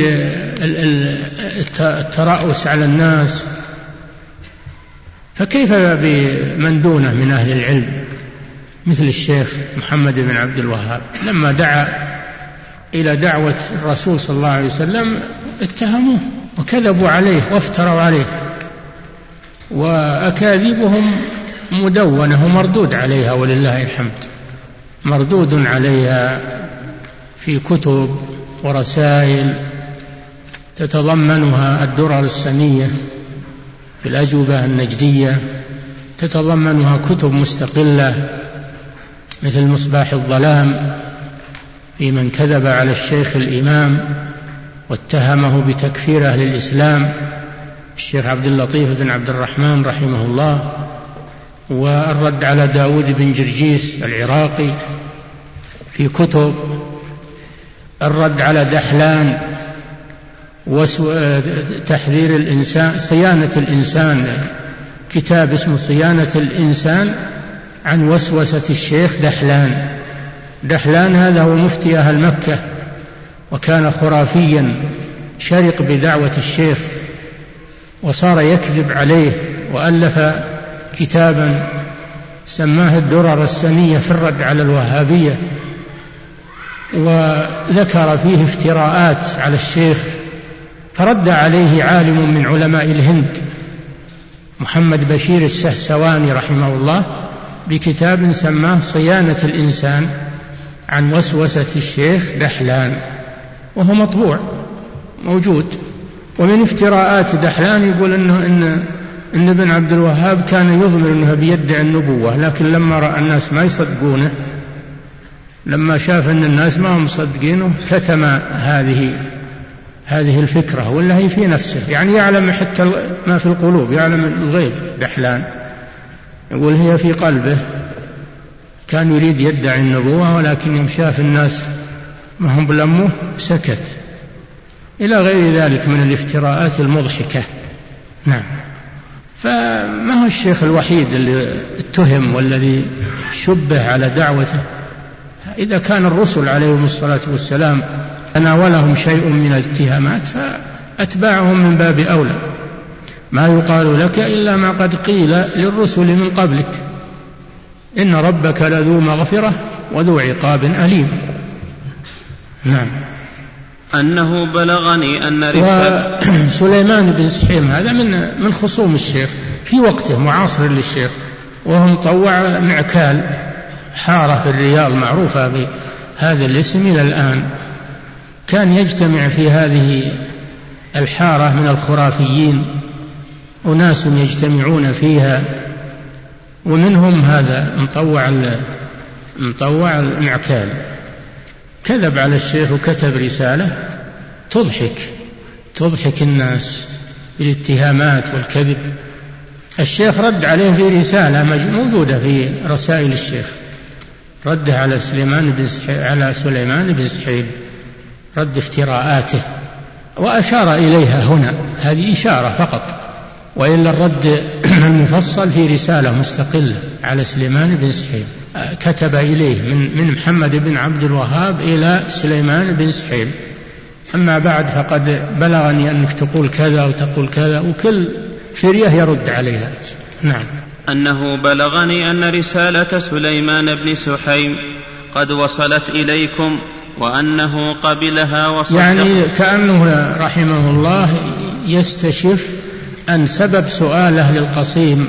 الترأس على الناس. فكيف بمن دونه من أهل العلم؟ مثل الشيخ محمد بن عبد الوهاب. لما دعا إلى دعوة الرسول صلى الله عليه وسلم اتهموه وكذبوا عليه وافتروا عليه وأكاذيبهم مدونة ومردود عليها ولله الحمد. مردود عليها في كتب ورسائل تتضمنها الدرر السنية. في الأجوبة النجدية تتضمنها كتب مستقلة مثل مصباح الظلام في من كذب على الشيخ الإمام واتهمه بتكفير أهل الإسلام الشيخ عبد اللطيف بن عبد الرحمن رحمه الله والرد على داود بن جرجيس العراقي في كتب الرد على دحلان تحذير الإنسان صيانة الإنسان كتاب اسمه صيانة الإنسان عن وسوسة الشيخ دحلان. دحلان هذا هو مفتي أهل مكة وكان خرافيا شرق بدعوة الشيخ وصار يكذب عليه وألف كتابا سماه الدرر السنية في الرد على الوهابية وذكر فيه افتراءات على الشيخ فرد عليه عالم من علماء الهند محمد بشير السهسواني رحمه الله بكتاب سماه صيانة الإنسان عن وسوسة الشيخ دحلان وهو مطبوع موجود. ومن افتراءات دحلان يقول إنه إن إن ابن عبد الوهاب كان يظهر إنه بيدعي النبوة لكن لما رأى الناس ما يصدقونه لما شاف أن الناس ما هم مصدقينه كتم هذه هذه الفكرة ولا هي في نفسه. يعني يعلم حتى ما في القلوب يعلم الغيب. دحلان. يقول هي في قلبه. كان يريد يدعي النبوة ولكن يوم شاف الناس. ما هم بلمه؟ سكت. إلى غير ذلك من الافتراءات المضحكة. نعم. فما هو الشيخ الوحيد اللي اتهم والذي شبه على دعوته؟ إذا كان الرسل عليهم الصلاة والسلام تناولهم شيء من الاتهامات فأتباعهم من باب أولى. ما يقال لك إلا ما قد قيل للرسل من قبلك. إن ربك لذو مغفرة وذو عقاب أليم. نعم. أنه بلغني أن رسالة وسليمان بن سحيم هذا من من خصوم الشيخ في وقته معاصر للشيخ وهو مطوع معكال حارة في الرياض معروفة بهذا الاسم إلى الآن. كان يجتمع في هذه الحارة من الخرافيين أناس يجتمعون فيها ومنهم هذا مطوع مطوع المعكال كذب على الشيخ وكتب رسالة تضحك تضحك الناس بالاتهامات والكذب. الشيخ رد عليه في رسالة موجودة في رسائل الشيخ. رد على سليمان بن على سليمان بن سحيب. رد افتراءاته وأشار إليها هنا هذه إشارة فقط وإلا الرد المفصل في رسالة مستقلة على سليمان بن سحيب كتب إليه من من محمد بن عبد الوهاب إلى سليمان بن سحيب أما بعد فقد بلغني أنك تقول كذا وتقول كذا وكل فرية يرد عليها. نعم. أنه بلغني أن رسالة سليمان بن سحيم قد وصلت إليكم وأنه قبلها وصدق. يعني كأنه رحمه الله يستشف أن سبب سؤاله للقصيم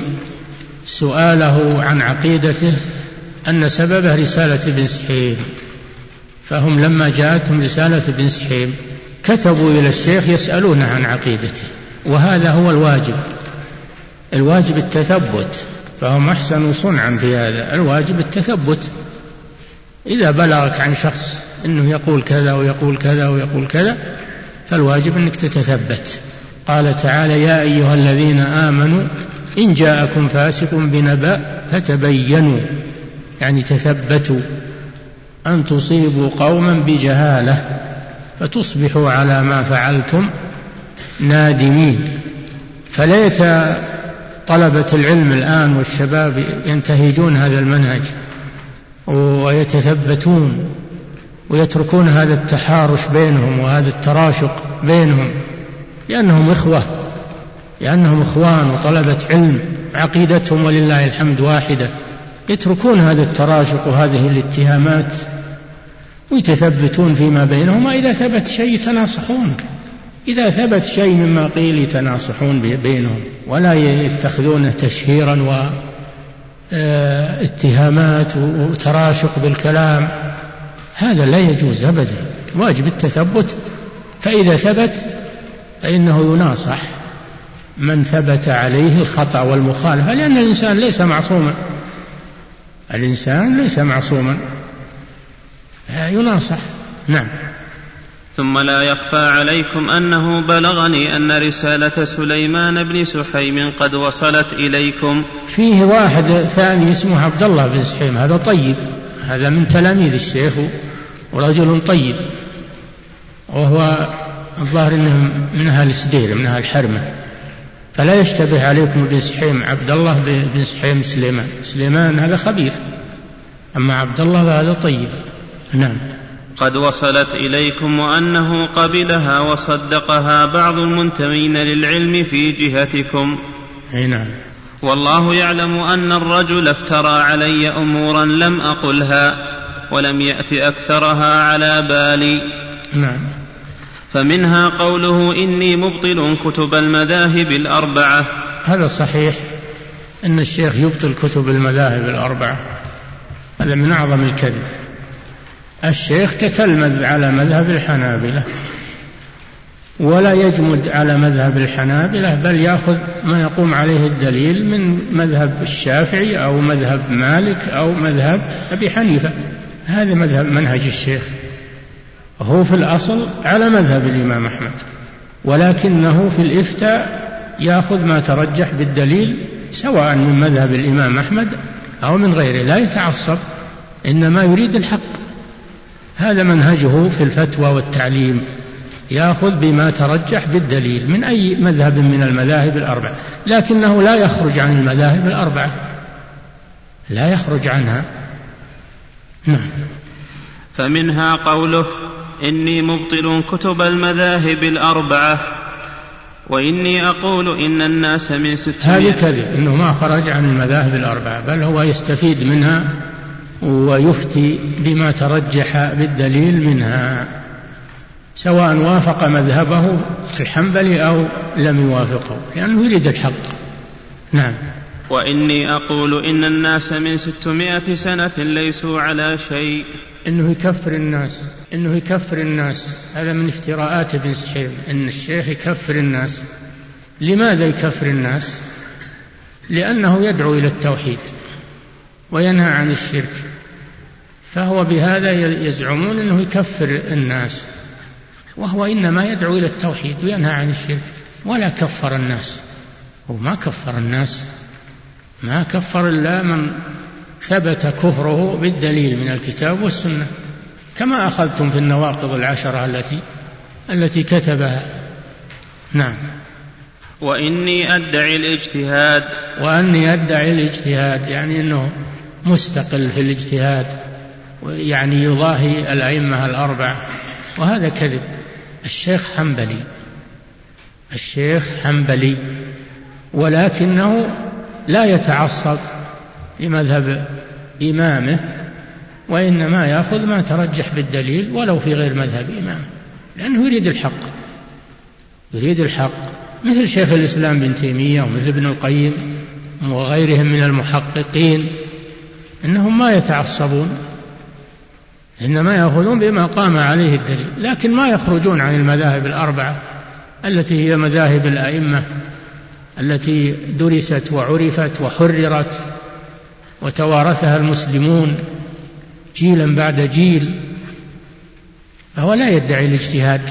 سؤاله عن عقيدته أن سببه رسالة ابن سحيم. فهم لما جاءتهم رسالة ابن سحيم كتبوا إلى الشيخ يسألونه عن عقيدته وهذا هو الواجب الواجب التثبت فهم أحسنوا صنعا في هذا الواجب التثبت. إذا بلغك عن شخص أنه يقول كذا ويقول كذا ويقول كذا فالواجب أنك تتثبت. قال تعالى يا أيها الذين آمنوا إن جاءكم فاسق بنبأ فتبينوا. يعني تثبتوا. أن تصيبوا قوما بجهالة فتصبحوا على ما فعلتم نادمين. فليت طلبة العلم الآن والشباب ينتهجون هذا المنهج ويتثبتون. ويتركون هذا التحارش بينهم وهذا التراشق بينهم لأنهم إخوة لأنهم إخوان وطلبة علم عقيدتهم ولله الحمد واحدة. يتركون هذا التراشق وهذه الاتهامات ويتثبتون فيما بينهم إذا ثبت شيء يتناصحون. إذا ثبت شيء مما قيل يتناصحون بينهم ولا يتخذونه تشهيرا واتهامات آه، وتراشق بالكلام. هذا لا يجوز أبدا واجب التثبت. فإذا ثبت فإنه يناصح من ثبت عليه الخطأ والمخالفة لأن الإنسان ليس معصوما. الإنسان ليس معصوما. يناصح. نعم. ثم لا يخفى عليكم أنه بلغني أن رسالة سليمان بن سحيم قد وصلت إليكم. فيه واحد ثاني اسمه عبد الله بن سحيم هذا طيب. هذا من تلاميذ الشيخ ورجل طيب وهو الظاهر إنه من أهل سدير من أهل حرمه فلا يشتبه عليكم بن سحيم عبد الله بن سحيم سليمان. سليمان هذا خبيث أما عبد الله فهذا طيب. نعم. قد وصلت إليكم وأنه قبلها وصدقها بعض المنتمين للعلم في جهتكم. نعم. والله يعلم أن الرجل افترى علي أمورا لم أقلها ولم يأت أكثرها على بالي. نعم. فمنها قوله إني مبطل كتب المذاهب الأربعة. هذا صحيح أن الشيخ يبطل كتب المذاهب الأربعة. هذا من أعظم الكذب. الشيخ تتلمذ على مذهب الحنابلة. ولا يجمد على مذهب الحنابلة بل يأخذ ما يقوم عليه الدليل من مذهب الشافعي أو مذهب مالك أو مذهب أبي حنيفة. هذا مذهب منهج الشيخ. هو في الأصل على مذهب الإمام أحمد ولكنه في الإفتاء يأخذ ما ترجح بالدليل سواء من مذهب الإمام أحمد أو من غيره. لا يتعصب إنما يريد الحق. هذا منهجه في الفتوى والتعليم. ياخذ بما ترجح بالدليل من أي مذهب من المذاهب الاربعه لكنه لا يخرج عن المذاهب الاربعه لا يخرج عنها. نعم. فمنها قوله إني مبطل كتب المذاهب الأربعة وإني أقول إن الناس من ستمائة. هذه كذب إنه ما خرج عن المذاهب الاربعه بل هو يستفيد منها ويفتي بما ترجح بالدليل منها. سواء وافق مذهبه الحنبلي أو لم يوافقه لأنه يريد الحق. نعم. وإني أقول إن الناس من ستمائة سنة ليسوا على شيء. إنه يكفر الناس إنه يكفر الناس. هذا من افتراءات ابن سحيم إن الشيخ يكفر الناس. لماذا يكفر الناس؟ لأنه يدعو إلى التوحيد وينهى عن الشرك. فهو بهذا يزعمون أنه يكفر الناس. وهو إنما يدعو إلى التوحيد وينهى عن الشرك ولا كفر الناس. هو ما كفر الناس. ما كفر إلا من ثبت كفره بالدليل من الكتاب والسنة. كما أخذتم في النواقض العشرة التي التي كتبها. نعم. وإني أدعي الاجتهاد. وأني أدعي الاجتهاد يعني أنه مستقل في الاجتهاد يعني يضاهي الأئمة الأربعة. وهذا كذب. الشيخ حنبلي. الشيخ حنبلي. ولكنه لا يتعصب لمذهب إمامه وإنما يأخذ ما ترجح بالدليل ولو في غير مذهب إمامه لأنه يريد الحق. يريد الحق. مثل شيخ الإسلام بن تيمية ومثل ابن القيم وغيرهم من المحققين إنهم ما يتعصبون. إنما يأخذون بما قام عليه الدليل لكن ما يخرجون عن المذاهب الأربعة التي هي مذاهب الأئمة التي درست وعرفت وحررت وتوارثها المسلمون جيلا بعد جيل فهو لا يدعي الاجتهاد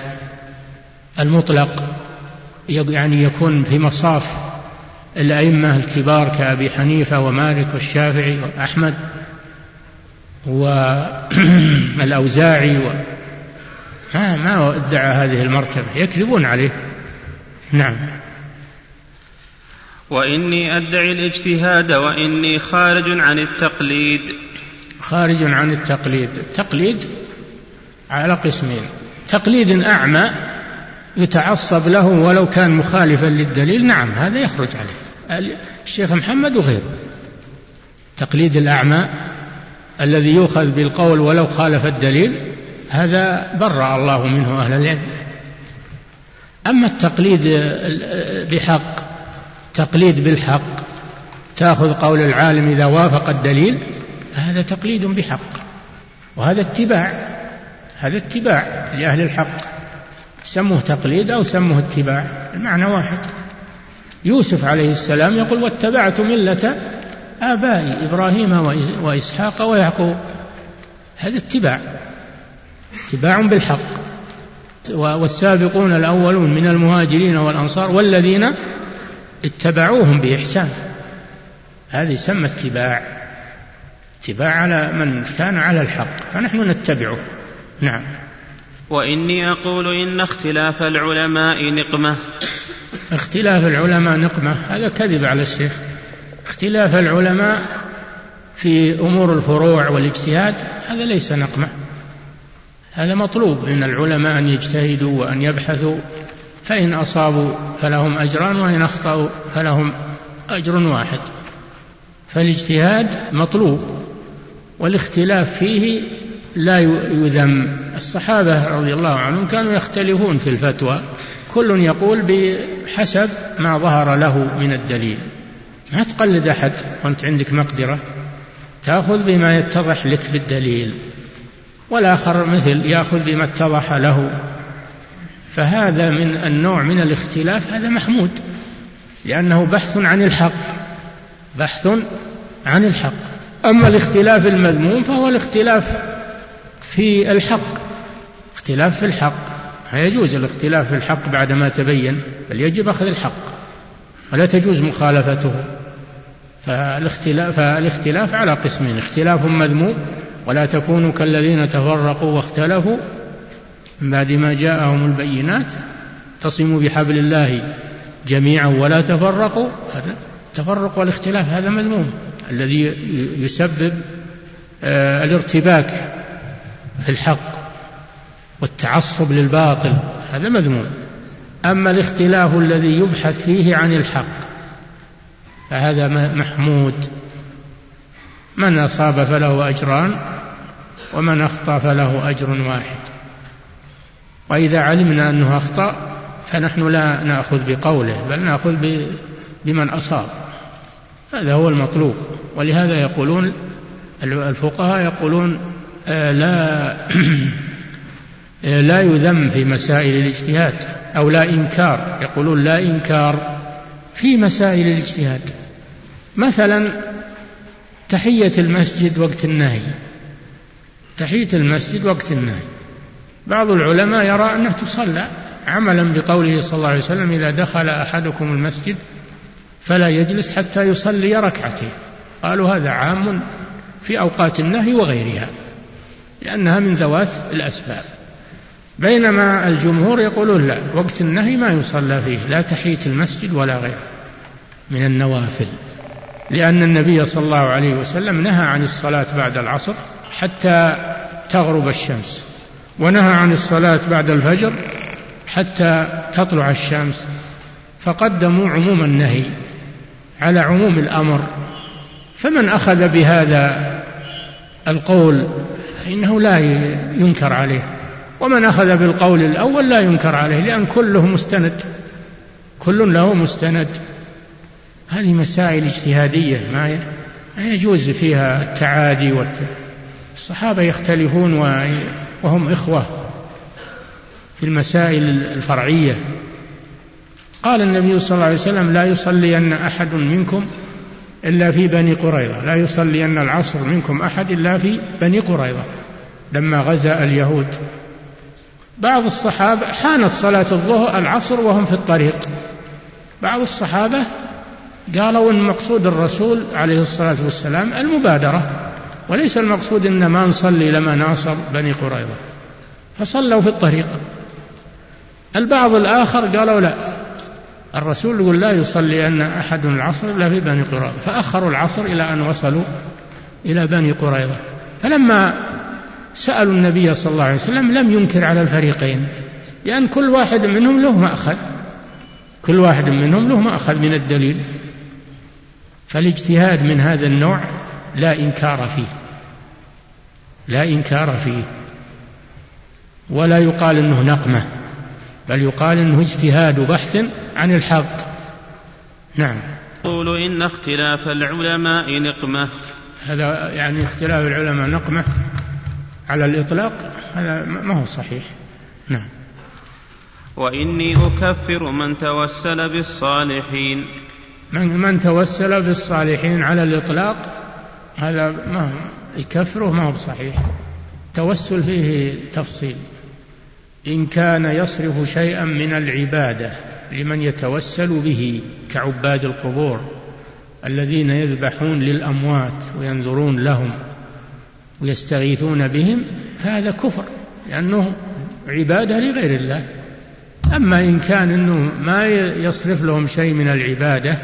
المطلق يعني يكون في مصاف الأئمة الكبار كأبي حنيفة ومالك والشافعي وأحمد. والأوزاعي و... ما ما ادعى هذه المرتبة يكذبون عليه. نعم. وإني أدعي الاجتهاد وإني خارج عن التقليد. خارج عن التقليد. التقليد على قسمين. تقليد أعمى يتعصب له ولو كان مخالفا للدليل نعم هذا يخرج عليه. الشيخ محمد وغيره. تقليد الأعمى الذي يؤخذ بالقول ولو خالف الدليل هذا برأ الله منه أهل العلم. أما التقليد بحق تقليد بالحق تأخذ قول العالم إذا وافق الدليل هذا تقليد بحق. وهذا اتباع هذا اتباع لأهل الحق. سموه تقليد أو سموه اتباع المعنى واحد. يوسف عليه السلام يقول واتبعت ملة آبائي إبراهيم وإسحاق ويعقوب. هذا اتباع اتباع بالحق. والسابقون الأولون من المهاجرين والأنصار والذين اتبعوهم بإحسان. هذه يسمى اتباع اتباع على من كان على الحق فنحن نتبعه. نعم. وإني أقول إن اختلاف العلماء نقمة. اختلاف العلماء نقمة هذا كذب على الشيخ. اختلاف العلماء في أمور الفروع والاجتهاد هذا ليس نقمة. هذا مطلوب من العلماء أن يجتهدوا وأن يبحثوا. فإن أصابوا فلهم أجران وإن أخطأوا فلهم أجر واحد. فالاجتهاد مطلوب والاختلاف فيه لا يذم. الصحابة رضي الله عنهم كانوا يختلفون في الفتوى. كل يقول بحسب ما ظهر له من الدليل. ما تقلد أحد وأنت عندك مقدرة. تأخذ بما يتضح لك بالدليل. والآخر مثل يأخذ بما اتضح له. فهذا من النوع من الاختلاف هذا محمود. لأنه بحث عن الحق. بحث عن الحق. أما الاختلاف المذموم فهو الاختلاف في الحق. اختلاف في الحق. يجوز الاختلاف في الحق بعدما تبين بل يجب أخذ الحق. ولا تجوز مخالفته. فالاختلاف, فالاختلاف على قسمين اختلاف مذموم ولا تكونوا كالذين تفرقوا واختلفوا. من بعد ما جاءهم البينات تصموا بحبل الله جميعا ولا تفرقوا. هذا التفرق والاختلاف هذا مذموم. الذي يسبب آه، الارتباك في الحق والتعصب للباطل هذا مذموم. أما الاختلاف الذي يبحث فيه عن الحق فهذا محمود. من أصاب فله أجران ومن أخطأ فله أجر واحد. وإذا علمنا أنه أخطأ فنحن لا نأخذ بقوله بل نأخذ بمن أصاب. هذا هو المطلوب. ولهذا يقولون الفقهاء يقولون آه، لا لا يذم في مسائل الاجتهاد أو لا إنكار. يقولون لا إنكار في مسائل الاجتهاد. مثلا تحية المسجد وقت النهي. تحية المسجد وقت النهي. بعض العلماء يرى أنها تصلى عملا بقوله صلى الله عليه وسلم إذا دخل أحدكم المسجد فلا يجلس حتى يصلي ركعتين. قالوا هذا عام في أوقات النهي وغيرها لأنها من ذوات الأسباب. بينما الجمهور يقولون لا وقت النهي ما يصلى فيه لا تحية المسجد ولا غيره من النوافل. لأن النبي صلى الله عليه وسلم نهى عن الصلاة بعد العصر حتى تغرب الشمس ونهى عن الصلاة بعد الفجر حتى تطلع الشمس فقدموا عموم النهي على عموم الأمر. فمن أخذ بهذا القول فإنه لا ينكر عليه ومن أخذ بالقول الأول لا ينكر عليه لأن كله مستند كل له مستند. هذه مسائل اجتهادية ما يجوز فيها التعادي والت... الصحابة يختلفون وهم إخوة في المسائل الفرعية. قال النبي صلى الله عليه وسلم لا يصلين أحد منكم إلا في بني قريظة. لا يصلين العصر منكم أحد إلا في بني قريظة. لما غزا اليهود. بعض الصحابة حانت صلاة الظهر العصر وهم في الطريق. بعض الصحابة قالوا ان مقصود الرسول عليه الصلاة والسلام المبادرة وليس المقصود أن ما نصلي لما ناصر بني قريظة. فصلوا في الطريق. البعض الآخر قالوا لا الرسول يقول لا يصلي أن أحد العصر إلا في بني قريظة. فأخروا العصر إلى أن وصلوا إلى بني قريظة. فلما سألوا النبي صلى الله عليه وسلم لم ينكر على الفريقين لأن كل واحد منهم له مأخذ كل واحد منهم له مأخذ من الدليل. فالاجتهاد من هذا النوع لا إنكار فيه. لا إنكار فيه. ولا يقال أنه نقمة بل يقال أنه اجتهاد بحث عن الحق. نعم. يقول إن اختلاف العلماء نقمة. هذا يعني اختلاف العلماء نقمة على الإطلاق هذا ما هو صحيح. نعم. وإني أكفر من توسل بالصالحين. من من توسل بالصالحين على الإطلاق هذا ما يكفره ما هو بصحيح التوسل فيه تفصيل. إن كان يصرف شيئا من العبادة لمن يتوسل به كعباد القبور الذين يذبحون للأموات وينذرون لهم ويستغيثون بهم فهذا كفر لأنه عبادة لغير الله. أما إن كان أنه ما يصرف لهم شيء من العبادة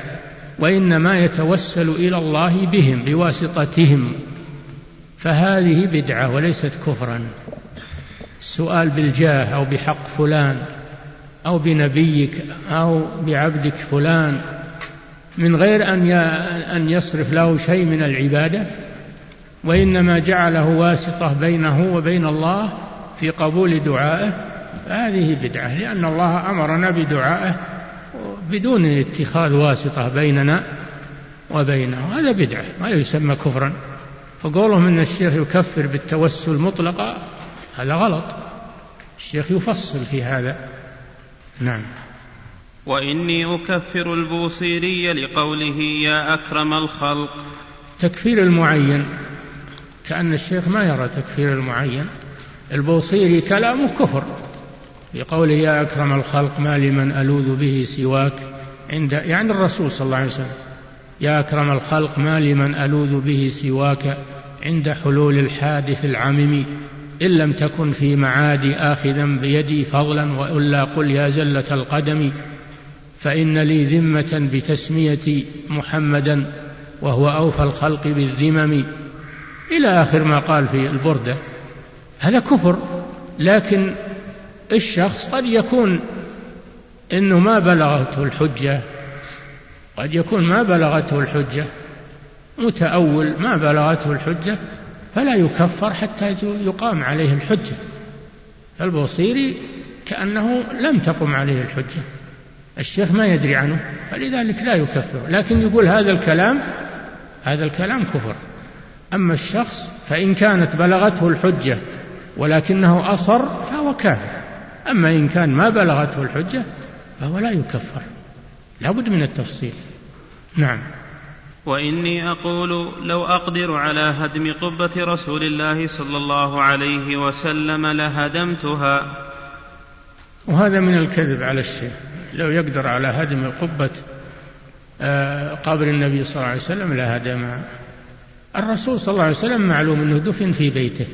وإنما يتوسل إلى الله بهم بواسطتهم. فهذه بدعة وليست كفرا. السؤال بالجاه أو بحق فلان أو بنبيك أو بعبدك فلان من غير أن أن يصرف له شيء من العبادة. وإنما جعله واسطة بينه وبين الله في قبول دعائه. هذه بدعة لأن الله أمرنا بدعائه بدون اتخاذ واسطة بيننا وبينه. هذا بدعة ما يسمى كفرا. فقولهم أن الشيخ يكفر بالتوسل مطلقا هذا غلط. الشيخ يفصل في هذا. نعم. وإني أكفر البوصيري لقوله يا أكرم الخلق. تكفير المعين. كأن الشيخ ما يرى تكفير المعين. البوصيري كلامه كفر. في قوله يا أكرم الخلق ما لمن ألوذ به سواك عند يعني الرسول صلى الله عليه وسلم يا أكرم الخلق ما لمن ألوذ به سواك عند حلول الحادث العمم إن لم تكن في معادي آخذا بيدي فضلا وإلا قل يا زلة القدم فإن لي ذمة بتسمية محمدا وهو أوفى الخلق بالذمم. إلى آخر ما قال في البردة هذا كفر لكن الشخص قد يكون إنه ما بلغته الحجة قد يكون ما بلغته الحجة متأول ما بلغته الحجة فلا يكفر حتى يقام عليه الحجة. فالبوصيري كأنه لم تقم عليه الحجة. الشيخ ما يدري عنه فلذلك لا يكفر. لكن يقول هذا الكلام هذا الكلام كفر. أما الشخص فإن كانت بلغته الحجة ولكنه أصر فهو كافر. أما إن كان ما بلغته الحجة فهو لا يكفر. لا بد من التفصيل. نعم. وإني أقول لو أقدر على هدم قبة رسول الله صلى الله عليه وسلم لهدمتها. وهذا من الكذب على الشيخ. لو يقدر على هدم قبة آه، قبر النبي صلى الله عليه وسلم لهدمها. الرسول صلى الله عليه وسلم معلوم أنه دفن في بيته.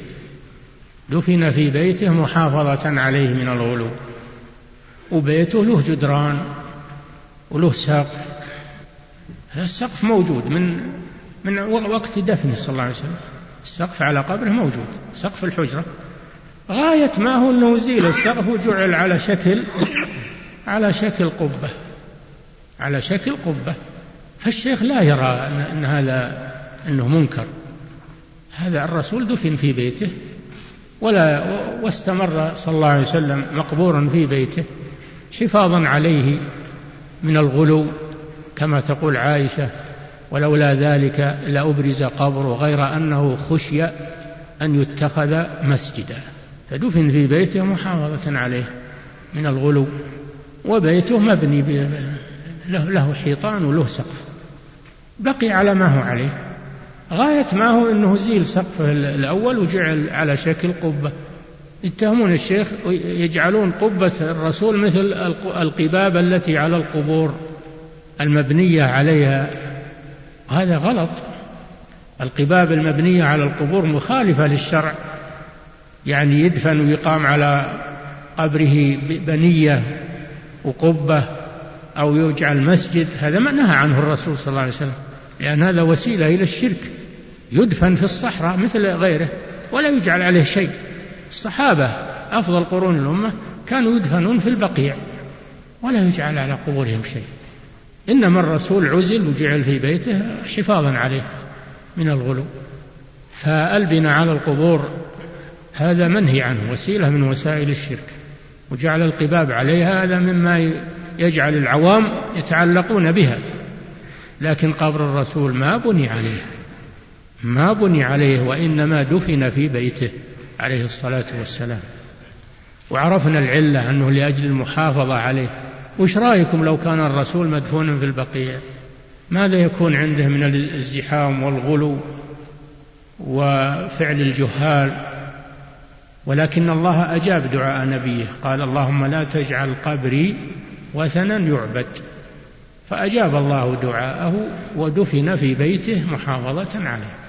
دفن في بيته محافظة عليه من الغلو. وبيته له جدران وله سقف. السقف موجود من من وقت دفنه صلى الله عليه وسلم. السقف على قبره موجود. سقف الحجرة. غاية ما هو أنه زيل السقف وجعل على شكل على شكل قبة. على شكل قبة. فالشيخ لا يرى أن هذا أنه منكر. هذا الرسول دفن في بيته. ولا واستمر صلى الله عليه وسلم مقبورا في بيته حفاظا عليه من الغلو كما تقول عائشة ولولا ذلك لأبرز قبره غير أنه خشي أن يتخذ مسجدا. فدفن في بيته محافظة عليه من الغلو وبيته مبني له, حيطان وله سقف. بقي على ما هو عليه. غاية ما هو أنه زيل سقفه الأول وجعل على شكل قبة. يتهمون الشيخ يجعلون قبة الرسول مثل القباب التي على القبور المبنية عليها. هذا غلط. القباب المبنية على القبور مخالفة للشرع. يعني يدفن ويقام على قبره بنية وقبة أو يجعل مسجد هذا ما نهى عنه الرسول صلى الله عليه وسلم لأن هذا وسيلة إلى الشرك. يدفن في الصحراء مثل غيره ولا يجعل عليه شيء. الصحابة أفضل قرون الأمة كانوا يدفنون في البقيع ولا يجعل على قبورهم شيء. إنما الرسول عزل وجعل في بيته حفاظا عليه من الغلو. فالبناء على القبور. هذا منهي عنه وسيلة من وسائل الشرك. وجعل القباب عليها هذا مما يجعل العوام يتعلقون بها. لكن قبر الرسول ما بني عليه. ما بني عليه وإنما دفن في بيته عليه الصلاة والسلام. وعرفنا العلة أنه لأجل المحافظة عليه. وش رأيكم لو كان الرسول مدفونا في البقيع؟ ماذا يكون عنده من الازدحام والغلو وفعل الجهال؟ ولكن الله أجاب دعاء نبيه قال اللهم لا تجعل قبري وثنا يعبد. فأجاب الله دعاءه ودفن في بيته محافظة عليه.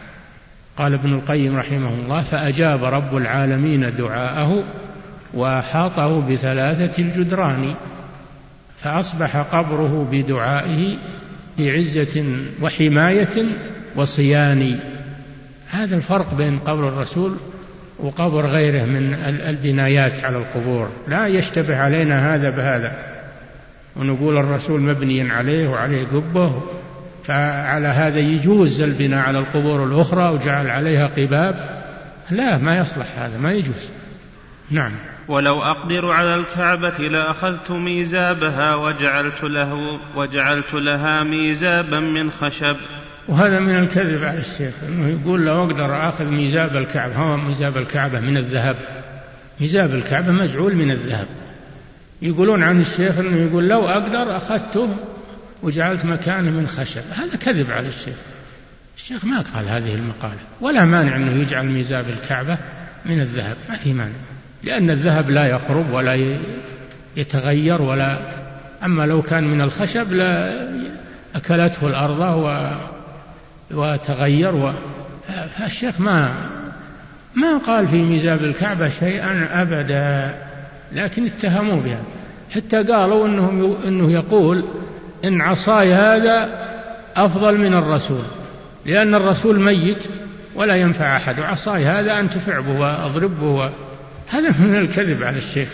قال ابن القيم رحمه الله فأجاب رب العالمين دعاءه وأحاطه بثلاثة الجدران فأصبح قبره بدعائه بعزة وحماية وصيان. هذا الفرق بين قبر الرسول وقبر غيره من البنايات على القبور. لا يشتبه علينا هذا بهذا. ونقول الرسول مبني عليه وعليه قبة فعلى هذا يجوز البناء على القبور الأخرى وجعل عليها قباب. لا ما يصلح هذا ما يجوز. نعم. ولو أقدر على الكعبة لأخذت ميزابها وجعلت له وجعلت لها ميزابا من خشب. وهذا من الكذب على الشيخ إنه يقول لو أقدر أخذ ميزاب الكعبة هو ميزاب الكعبة من الذهب. ميزاب الكعبة مجعول من الذهب. يقولون عن الشيخ إنه يقول لو أقدر أخذته وجعلت مكانه من خشب. هذا كذب على الشيخ. الشيخ ما قال هذه المقالة. ولا مانع أنه يجعل ميزاب الكعبة من الذهب. ما في مانع. لأن الذهب لا يخرب ولا يتغير ولا أما لو كان من الخشب لا أكلته الأرض و وتغير و فالشيخ ما ما قال في ميزاب الكعبة شيئا أبدا. لكن اتهموه بها. حتى قالوا إنهم إنه يقول إن عصاي هذا أفضل من الرسول لأن الرسول ميت ولا ينفع أحد وعصاي هذا انتفع به وأضرب به هذا من الكذب على الشيخ.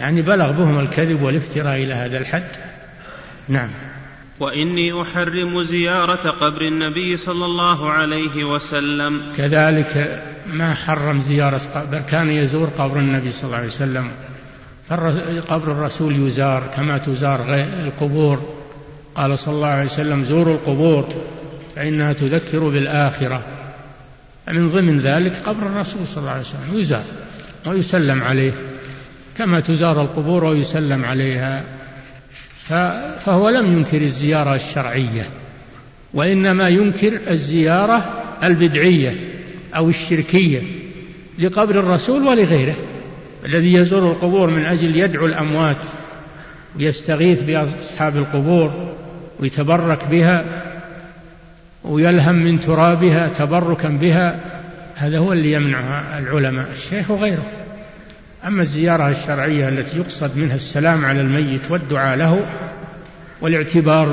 يعني بلغ بهم الكذب والافتراء إلى هذا الحد. نعم. وإني أحرم زيارة قبر النبي صلى الله عليه وسلم. كذلك ما حرم زيارة قبر كان يزور قبر النبي صلى الله عليه وسلم. قبر الرسول يزار كما تزار القبور. قال صلى الله عليه وسلم زوروا القبور فإنها تذكر بالآخرة. من ضمن ذلك قبر الرسول صلى الله عليه وسلم يزار ويسلم عليه كما تزار القبور ويسلم عليها. فهو لم ينكر الزيارة الشرعية وإنما ينكر الزيارة البدعية أو الشركية لقبر الرسول ولغيره. الذي يزور القبور من أجل يدعو الأموات ويستغيث بأصحاب القبور ويتبرك بها ويلهم من ترابها تبركا بها هذا هو اللي يمنعها العلماء الشيخ وغيره. أما الزيارة الشرعية التي يقصد منها السلام على الميت والدعاء له والاعتبار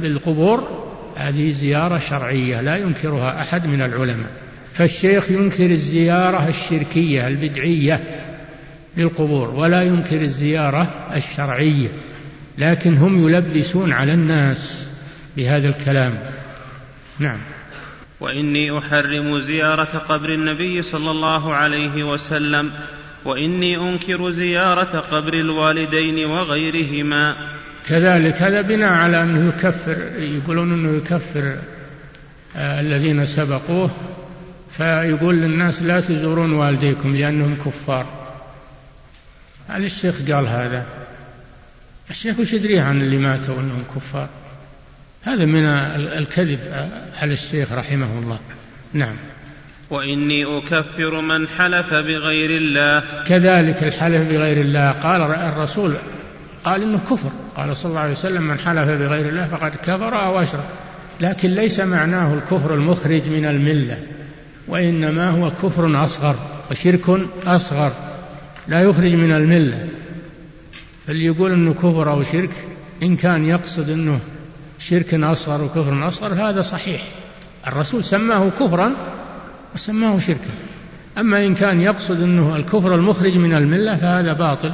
بالقبور هذه زيارة شرعية لا ينكرها أحد من العلماء. فالشيخ ينكر الزيارة الشركية البدعية للقبور ولا ينكر الزيارة الشرعية. لكن هم يلبسون على الناس بهذا الكلام. نعم. وإني أحرم زيارة قبر النبي صلى الله عليه وسلم وإني أنكر زيارة قبر الوالدين وغيرهما. كذلك هذا بناء على أنه يكفر يقولون أنه يكفر آه الذين سبقوه فيقول للناس لا تزورون والديكم لأنهم كفار. الشيخ قال هذا. الشيخ وش يدريه عن اللي ماتوا انهم كفار؟ هذا من الكذب على الشيخ رحمه الله. نعم. وإني أكفر من حلف بغير الله. كذلك الحلف بغير الله. قال الرسول قال إنه كفر. قال صلى الله عليه وسلم من حلف بغير الله فقد كفر أو أشرك. لكن ليس معناه الكفر المخرج من الملة وإنما هو كفر أصغر وشرك أصغر. لا يخرج من الملة. فاللي يقول إنه كفر أو شرك إن كان يقصد إنه شرك أصغر وكفر أصغر هذا صحيح. الرسول سماه كفرا وسماه شركا. أما إن كان يقصد إنه الكفر المخرج من الملة فهذا باطل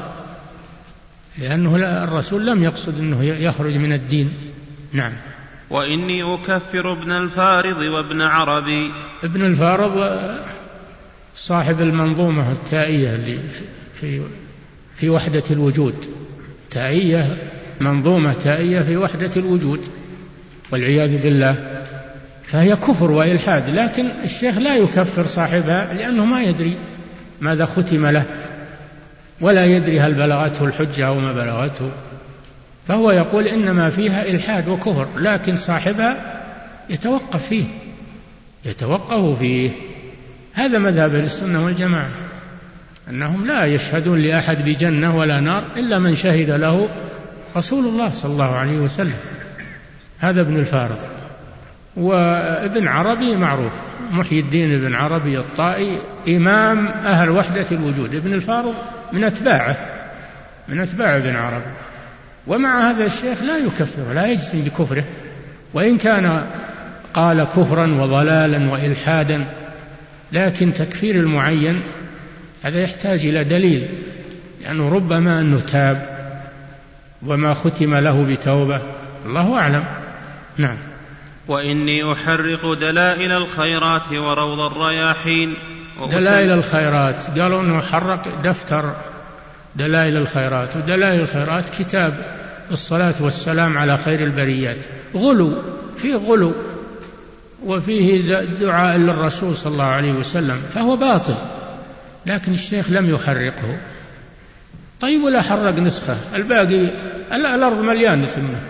لأنه الرسول لم يقصد إنه يخرج من الدين. نعم. وإني أكفر ابن الفارض وابن عربي. ابن الفارض صاحب المنظومة التائية اللي في في وحدة الوجود. تائية منظومة تائية في وحدة الوجود والعياذ بالله. فهي كفر وإلحاد لكن الشيخ لا يكفر صاحبها لأنه ما يدري ماذا ختم له ولا يدري هل بلغته الحجة أو ما بلغته. فهو يقول إنما فيها إلحاد وكفر لكن صاحبها يتوقف فيه يتوقف فيه. هذا مذهب السنة والجماعة. أنهم لا يشهدون لأحد بجنة ولا نار إلا من شهد له رسول الله صلى الله عليه وسلم. هذا ابن الفارض وابن عربي معروف. محي الدين ابن عربي الطائي إمام أهل وحدة الوجود. ابن الفارض من أتباعه من أتباع ابن عربي. ومع هذا الشيخ لا يكفر لا يجزم بكفره. وإن كان قال كفرا وضلالا وإلحادا لكن تكفير المعين هذا يحتاج إلى دليل لأنه ربما أنه تاب وما ختم له بتوبة الله أعلم. نعم. وإني أحرق دلائل الخيرات وروض الرياحين. دلائل الخيرات قالوا أنه حرق دفتر. دلائل الخيرات ودلائل الخيرات كتاب الصلاة والسلام على خير البريات. غلو فيه غلو وفيه دعاء للرسول صلى الله عليه وسلم فهو باطل. لكن الشيخ لم يحرقه. طيب ولا حرق نسخة؟ الباقي الأرض مليانة منه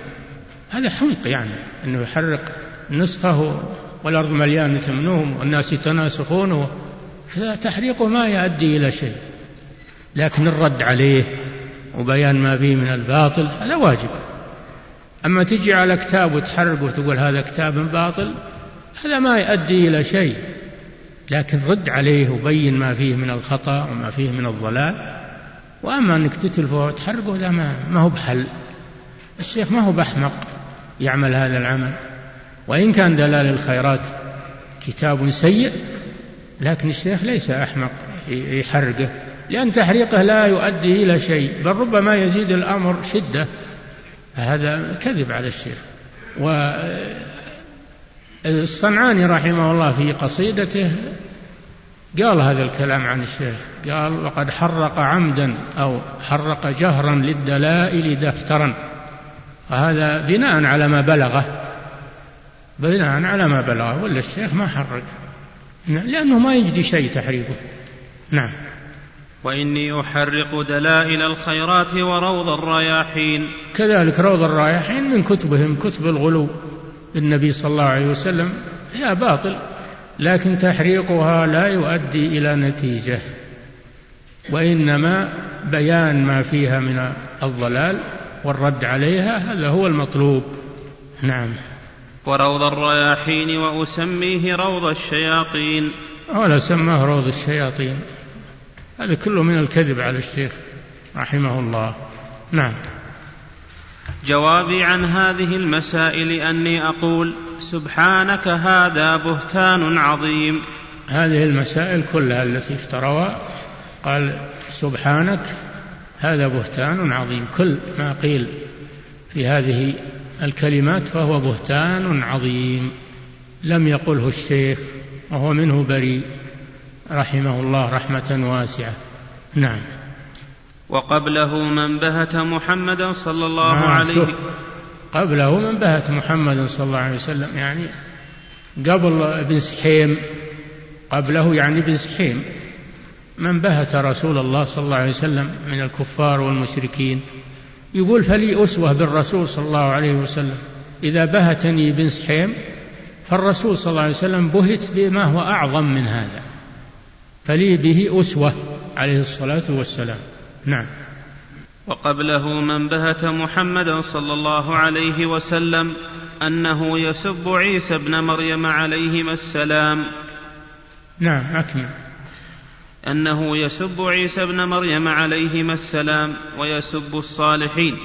هذا حمق يعني أنه يحرق نسخة والأرض مليانة منهم والناس يتناسخونه فتحريقه ما يؤدي إلى شيء. لكن الرد عليه وبيان ما فيه من الباطل هذا واجب. أما تجي على كتاب وتحرقه وتقول هذا كتاب باطل هذا ما يؤدي إلى شيء. لكن رد عليه وبين ما فيه من الخطأ وما فيه من الضلال. وأما أنك تتلفه وتحرقه هذا ما, ما هو بحل. الشيخ ما هو بأحمق يعمل هذا العمل. وإن كان دلال الخيرات كتاب سيء لكن الشيخ ليس أحمق يحرقه. لأن تحريقه لا يؤدي إلى شيء بل ربما يزيد الأمر شدة. هذا كذب على الشيخ. والصنعاني رحمه الله في قصيدته قال هذا الكلام عن الشيخ. قال وقد حرق عمدا أو حرق جهرا للدلائل دفترا. وهذا بناء على ما بلغه. بناء على ما بلغه. ولا الشيخ ما حرق. لأنه ما يجدي شيء تحريقه. نعم. وإني أحرق دلائل الخيرات وروض الرياحين. كذلك روض الرياحين من كتبهم كتب الغلو. بالنبي صلى الله عليه وسلم هي باطل لكن تحريقها لا يؤدي إلى نتيجة وإنما بيان ما فيها من الضلال والرد عليها هذا هو المطلوب. نعم. وروض الرياحين وأسميه روض الشياطين. ولا سماه روض الشياطين. هذا كله من الكذب على الشيخ رحمه الله. نعم. جوابي عن هذه المسائل أني أقول سبحانك هذا بهتان عظيم. هذه المسائل كلها التي افتروها قال سبحانك هذا بهتان عظيم. كل ما قيل في هذه الكلمات فهو بهتان عظيم. لم يقله الشيخ وهو منه بريء. رحمه الله رحمة واسعة. نعم. وقبله من بهت محمدا صلى الله نعم عليه قبله من بهت محمدا صلى الله عليه وسلم يعني قبل ابن سحيم قبله يعني ابن سحيم من بهت رسول الله صلى الله عليه وسلم من الكفار والمشركين. يقول فلي أسوة بالرسول صلى الله عليه وسلم إذا بهتني ابن سحيم فالرسول صلى الله عليه وسلم بهت بما هو أعظم من هذا فلي به أسوة عليه الصلاة والسلام. نعم. وقبله من بهت محمدا صلى الله عليه وسلم أنه يسب عيسى ابن مريم عليهما السلام. نعم أكمل. أنه يسب عيسى ابن مريم عليهما السلام ويسب الصالحين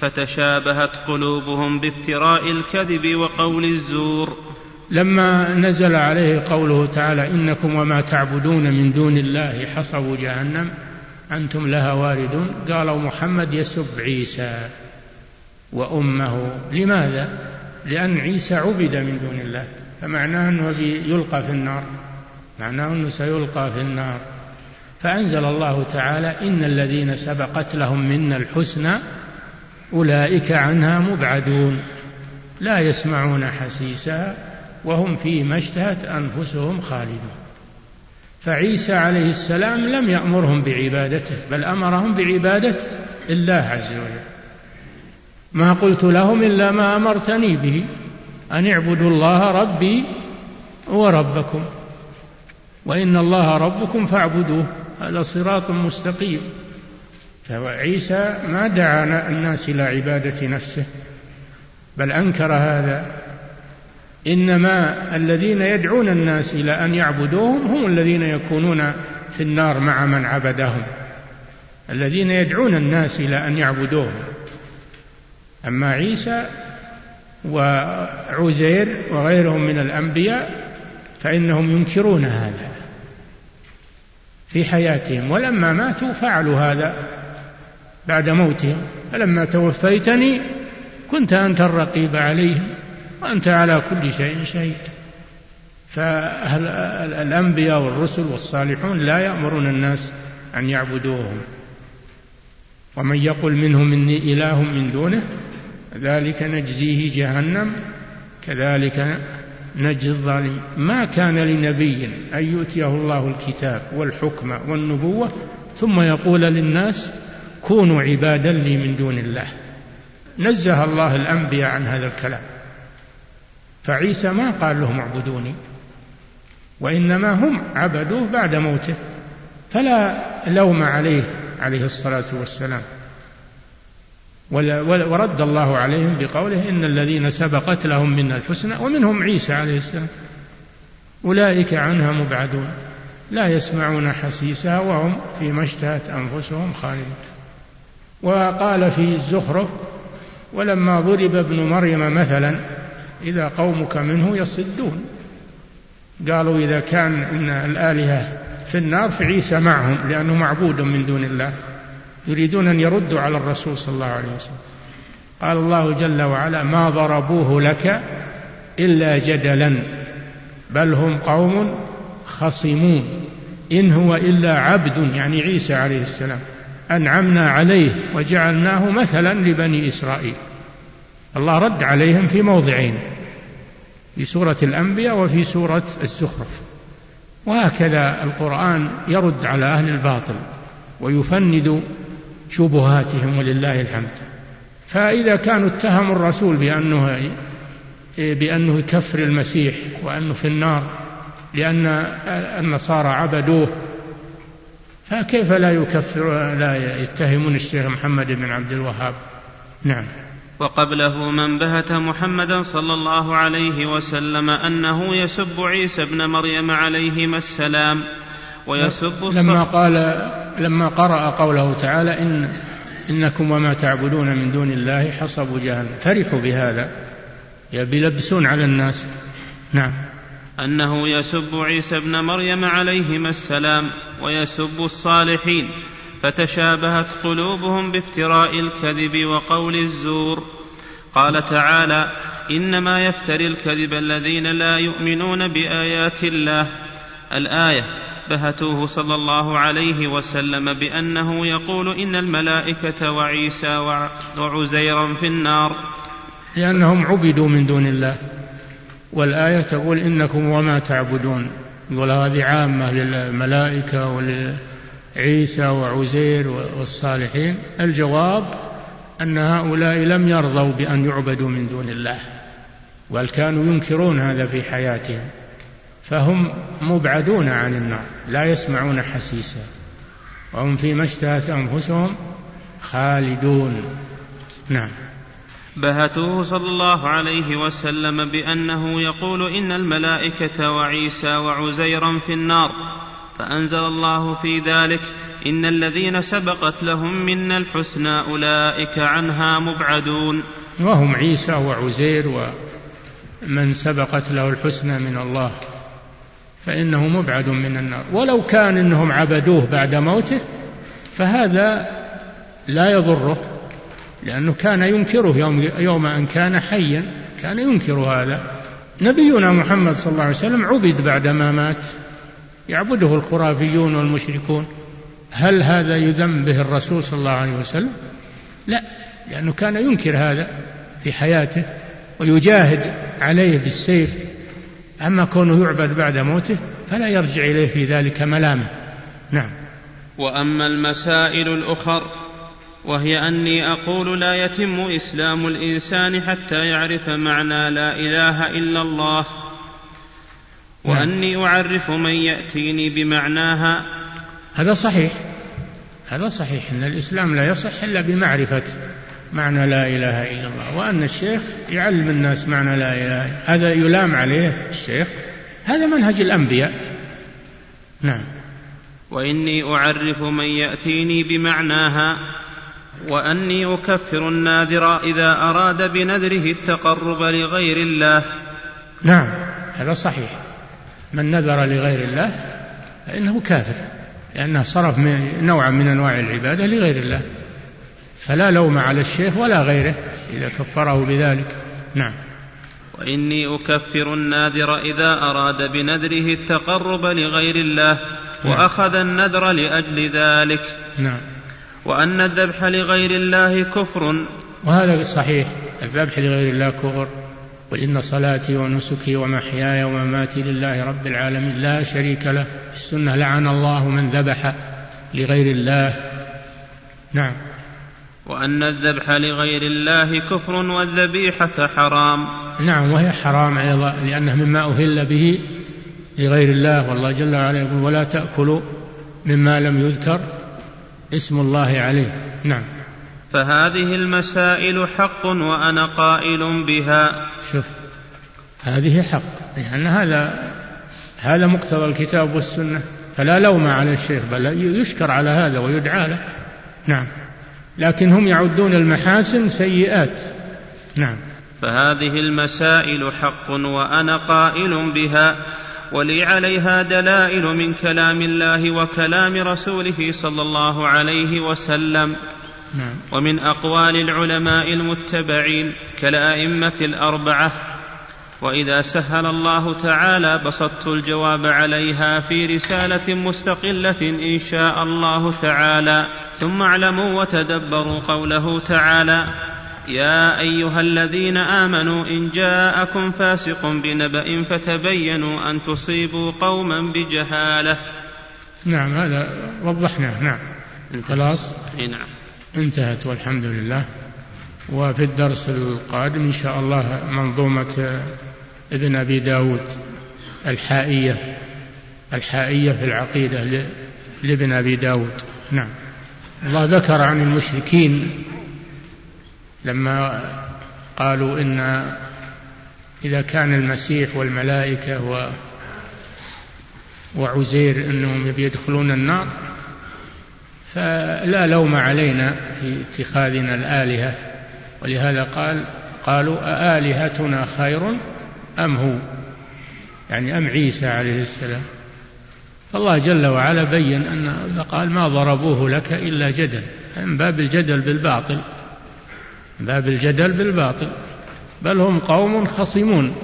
فتشابهت قلوبهم بافتراء الكذب وقول الزور. لما نزل عليه قوله تعالى إنكم وما تعبدون من دون الله حصب جهنم أنتم لها واردون؟ قالوا محمد يسب عيسى وأمه. لماذا؟ لأن عيسى عبد من دون الله. فمعناه أنه يلقى في النار. معناه أنه سيلقى في النار. فأنزل الله تعالى إن الذين سبقت لهم منا الحسنى أولئك عنها مبعدون. لا يسمعون حسيسها وهم فيما اشتهت أنفسهم خالدون. فعيسى عليه السلام لم يأمرهم بعبادته بل أمرهم بعبادة الله عز وجل. ما قلت لهم إلا ما أمرتني به أن اعبدوا الله ربي وربكم. وإن الله ربكم فاعبدوه هذا صراط مستقيم. فعيسى ما دعا الناس إلى عبادة نفسه بل أنكر هذا. إنما الذين يدعون الناس إلى أن يعبدوهم هم الذين يكونون في النار مع من عبدهم. الذين يدعون الناس إلى أن يعبدوهم أما عيسى وعزير وغيرهم من الأنبياء فإنهم ينكرون هذا في حياتهم. ولما ماتوا فعلوا هذا بعد موتهم. فلما توفيتني كنت أنت الرقيب عليهم. وأنت على كل شيء شهيد. فالأنبياء والرسل والصالحون لا يأمرون الناس أن يعبدوهم؟ ومن يقل منهم إني إله من دونه ذلك نجزيه جهنم كذلك نجزي الظالمين. ما كان لنبي أن يؤتيه الله الكتاب والحكم والنبوة ثم يقول للناس كونوا عبادا لي من دون الله. نزه الله الأنبياء عن هذا الكلام. فعيسى ما قال لهم اعبدوني وإنما هم عبدوه بعد موته فلا لوم عليه عليه الصلاة والسلام. ورد الله عليهم بقوله إن الذين سبقت لهم منا الحسنى ومنهم عيسى عليه السلام. أولئك عنها مبعدون لا يسمعون حسيسها وهم فيما اشتهت أنفسهم خالدون. وقال في الزخرف ولما ضرب ابن مريم مثلا إذا قومك منه يصدون. قالوا إذا كان إن الآلهة في النار فعيسى معهم لأنه معبود من دون الله. يريدون أن يردوا على الرسول صلى الله عليه وسلم. قال الله جل وعلا ما ضربوه لك إلا جدلا بل هم قوم خصمون. إن هو إلا عبد يعني عيسى عليه السلام. أنعمنا عليه وجعلناه مثلا لبني إسرائيل. الله رد عليهم في موضعين في سورة الأنبياء وفي سورة الزخرف. وهكذا القرآن يرد على أهل الباطل ويفند شبهاتهم ولله الحمد. فإذا كانوا اتهموا الرسول بأنه بأنه يكفر المسيح وأنه في النار لأن النصارى عبدوه فكيف لا يكفر لا يتهمون الشيخ محمد بن عبد الوهاب؟ نعم. وقبله من بهت محمدا صلى الله عليه وسلم أنه يسب عيسى ابن مريم عليهما السلام ويسب لما قال لما قرأ قوله تعالى إن إنكم وما تعبدون من دون الله حصب جهنم. فرحوا بهذا. يلبسون على الناس. نعم. أنه يسب عيسى ابن مريم عليهما السلام ويسب الصالحين. فتشابهت قلوبهم بافتراء الكذب وقول الزور. قال تعالى إنما يفتري الكذب الذين لا يؤمنون بآيات الله. الآية بهتوه صلى الله عليه وسلم بأنه يقول إن الملائكة وعيسى وعزيرا في النار. لأنهم عبدوا من دون الله. والآية تقول إنكم وما تعبدون. يقول هذه عامة للملائكة ولل عيسى وعزير والصالحين الجواب أن هؤلاء لم يرضوا بأن يعبدوا من دون الله بل كانوا ينكرون هذا في حياتهم فهم مبعدون عن النار لا يسمعون حسيسا وهم فيما اشتهت أنفسهم خالدون. نعم. بهته صلى الله عليه وسلم بأنه يقول إن الملائكة وعيسى وعزيرا في النار فأنزل الله في ذلك إن الذين سبقت لهم منا الحسنى أولئك عنها مبعدون. وهم عيسى وعزير ومن سبقت له الحسنى من الله فإنه مبعد من النار. ولو كان إنهم عبدوه بعد موته فهذا لا يضره لأنه كان ينكره يوم, يوم أن كان حيا كان ينكر هذا. نبينا محمد صلى الله عليه وسلم عبد بعدما مات. يعبده الخرافيون والمشركون. هل هذا يذم به الرسول صلى الله عليه وسلم؟ لا لأنه كان ينكر هذا في حياته ويجاهد عليه بالسيف. أما كونه يعبد بعد موته فلا يرجع إليه في ذلك ملامة. نعم. وأما المسائل الأخر وهي أني أقول لا يتم إسلام الإنسان حتى يعرف معنى لا إله إلا الله. وأني أعرف من يأتيني بمعناها. هذا صحيح. هذا صحيح. أن الإسلام لا يصح إلا بمعرفة معنى لا إله إلا الله. وأن الشيخ يعلم الناس معنى لا إله. إلا هذا يلام عليه الشيخ. هذا منهج الأنبياء. نعم. وإني أعرف من يأتيني بمعناها. وأني أكفر الناذر إذا أراد بنذره التقرب لغير الله. نعم. هذا صحيح. من نذر لغير الله فإنه كافر لأنه صرف نوعا من أنواع العبادة لغير الله فلا لوم على الشيخ ولا غيره إذا كفره بذلك. نعم. وإني أكفر الناذر إذا أراد بنذره التقرب لغير الله نعم. وأخذ النذر لأجل ذلك. نعم. وأن الذبح لغير الله كفر. وهذا صحيح الذبح لغير الله كفر. قل إن صلاتي ونسكي ومحياي ومماتي لله رب العالمين لا شريك له في السنة. لعن الله من ذبح لغير الله. نعم. وأن الذبح لغير الله كفر والذبيحة حرام. نعم وهي حرام أيضا لأنه مما أهل به لغير الله. والله جل وعلا يقول ولا تأكلوا مما لم يذكر اسم الله عليه. نعم. فهذه المسائل حق وأنا قائل بها. شوف هذه حق لأن هذا هذا مقتضى الكتاب والسنة فلا لوم على الشيخ بل يشكر على هذا ويدعى له. نعم. لكن هم يعدون المحاسن سيئات. نعم. فهذه المسائل حق وأنا قائل بها ولي عليها دلائل من كلام الله وكلام رسوله صلى الله عليه وسلم. نعم. ومن أقوال العلماء المتبعين كالأئمة الأربعة وإذا سهل الله تعالى بسطت الجواب عليها في رسالة مستقلة إن شاء الله تعالى. ثم اعلموا وتدبروا قوله تعالى يا أيها الذين آمنوا إن جاءكم فاسق بنبأ فتبينوا أن تصيبوا قوما بجهالة. نعم هذا وضحناه نعم. خلاص؟ نعم. انتهت والحمد لله. وفي الدرس القادم إن شاء الله منظومة ابن أبي داود الحائية الحائية في العقيدة لابن أبي داود. نعم. الله ذكر عن المشركين لما قالوا إن إذا كان المسيح والملائكة و وعزير أنهم يدخلون النار فلا لوم علينا في اتخاذنا الآلهة. ولهذا قال قالوا أآلهتنا خير أم هو؟ يعني أم عيسى عليه السلام. فالله جل وعلا بين أن فقال ما ضربوه لك إلا جدل. من باب الجدل بالباطل. باب الجدل بالباطل. بل هم قوم خصمون.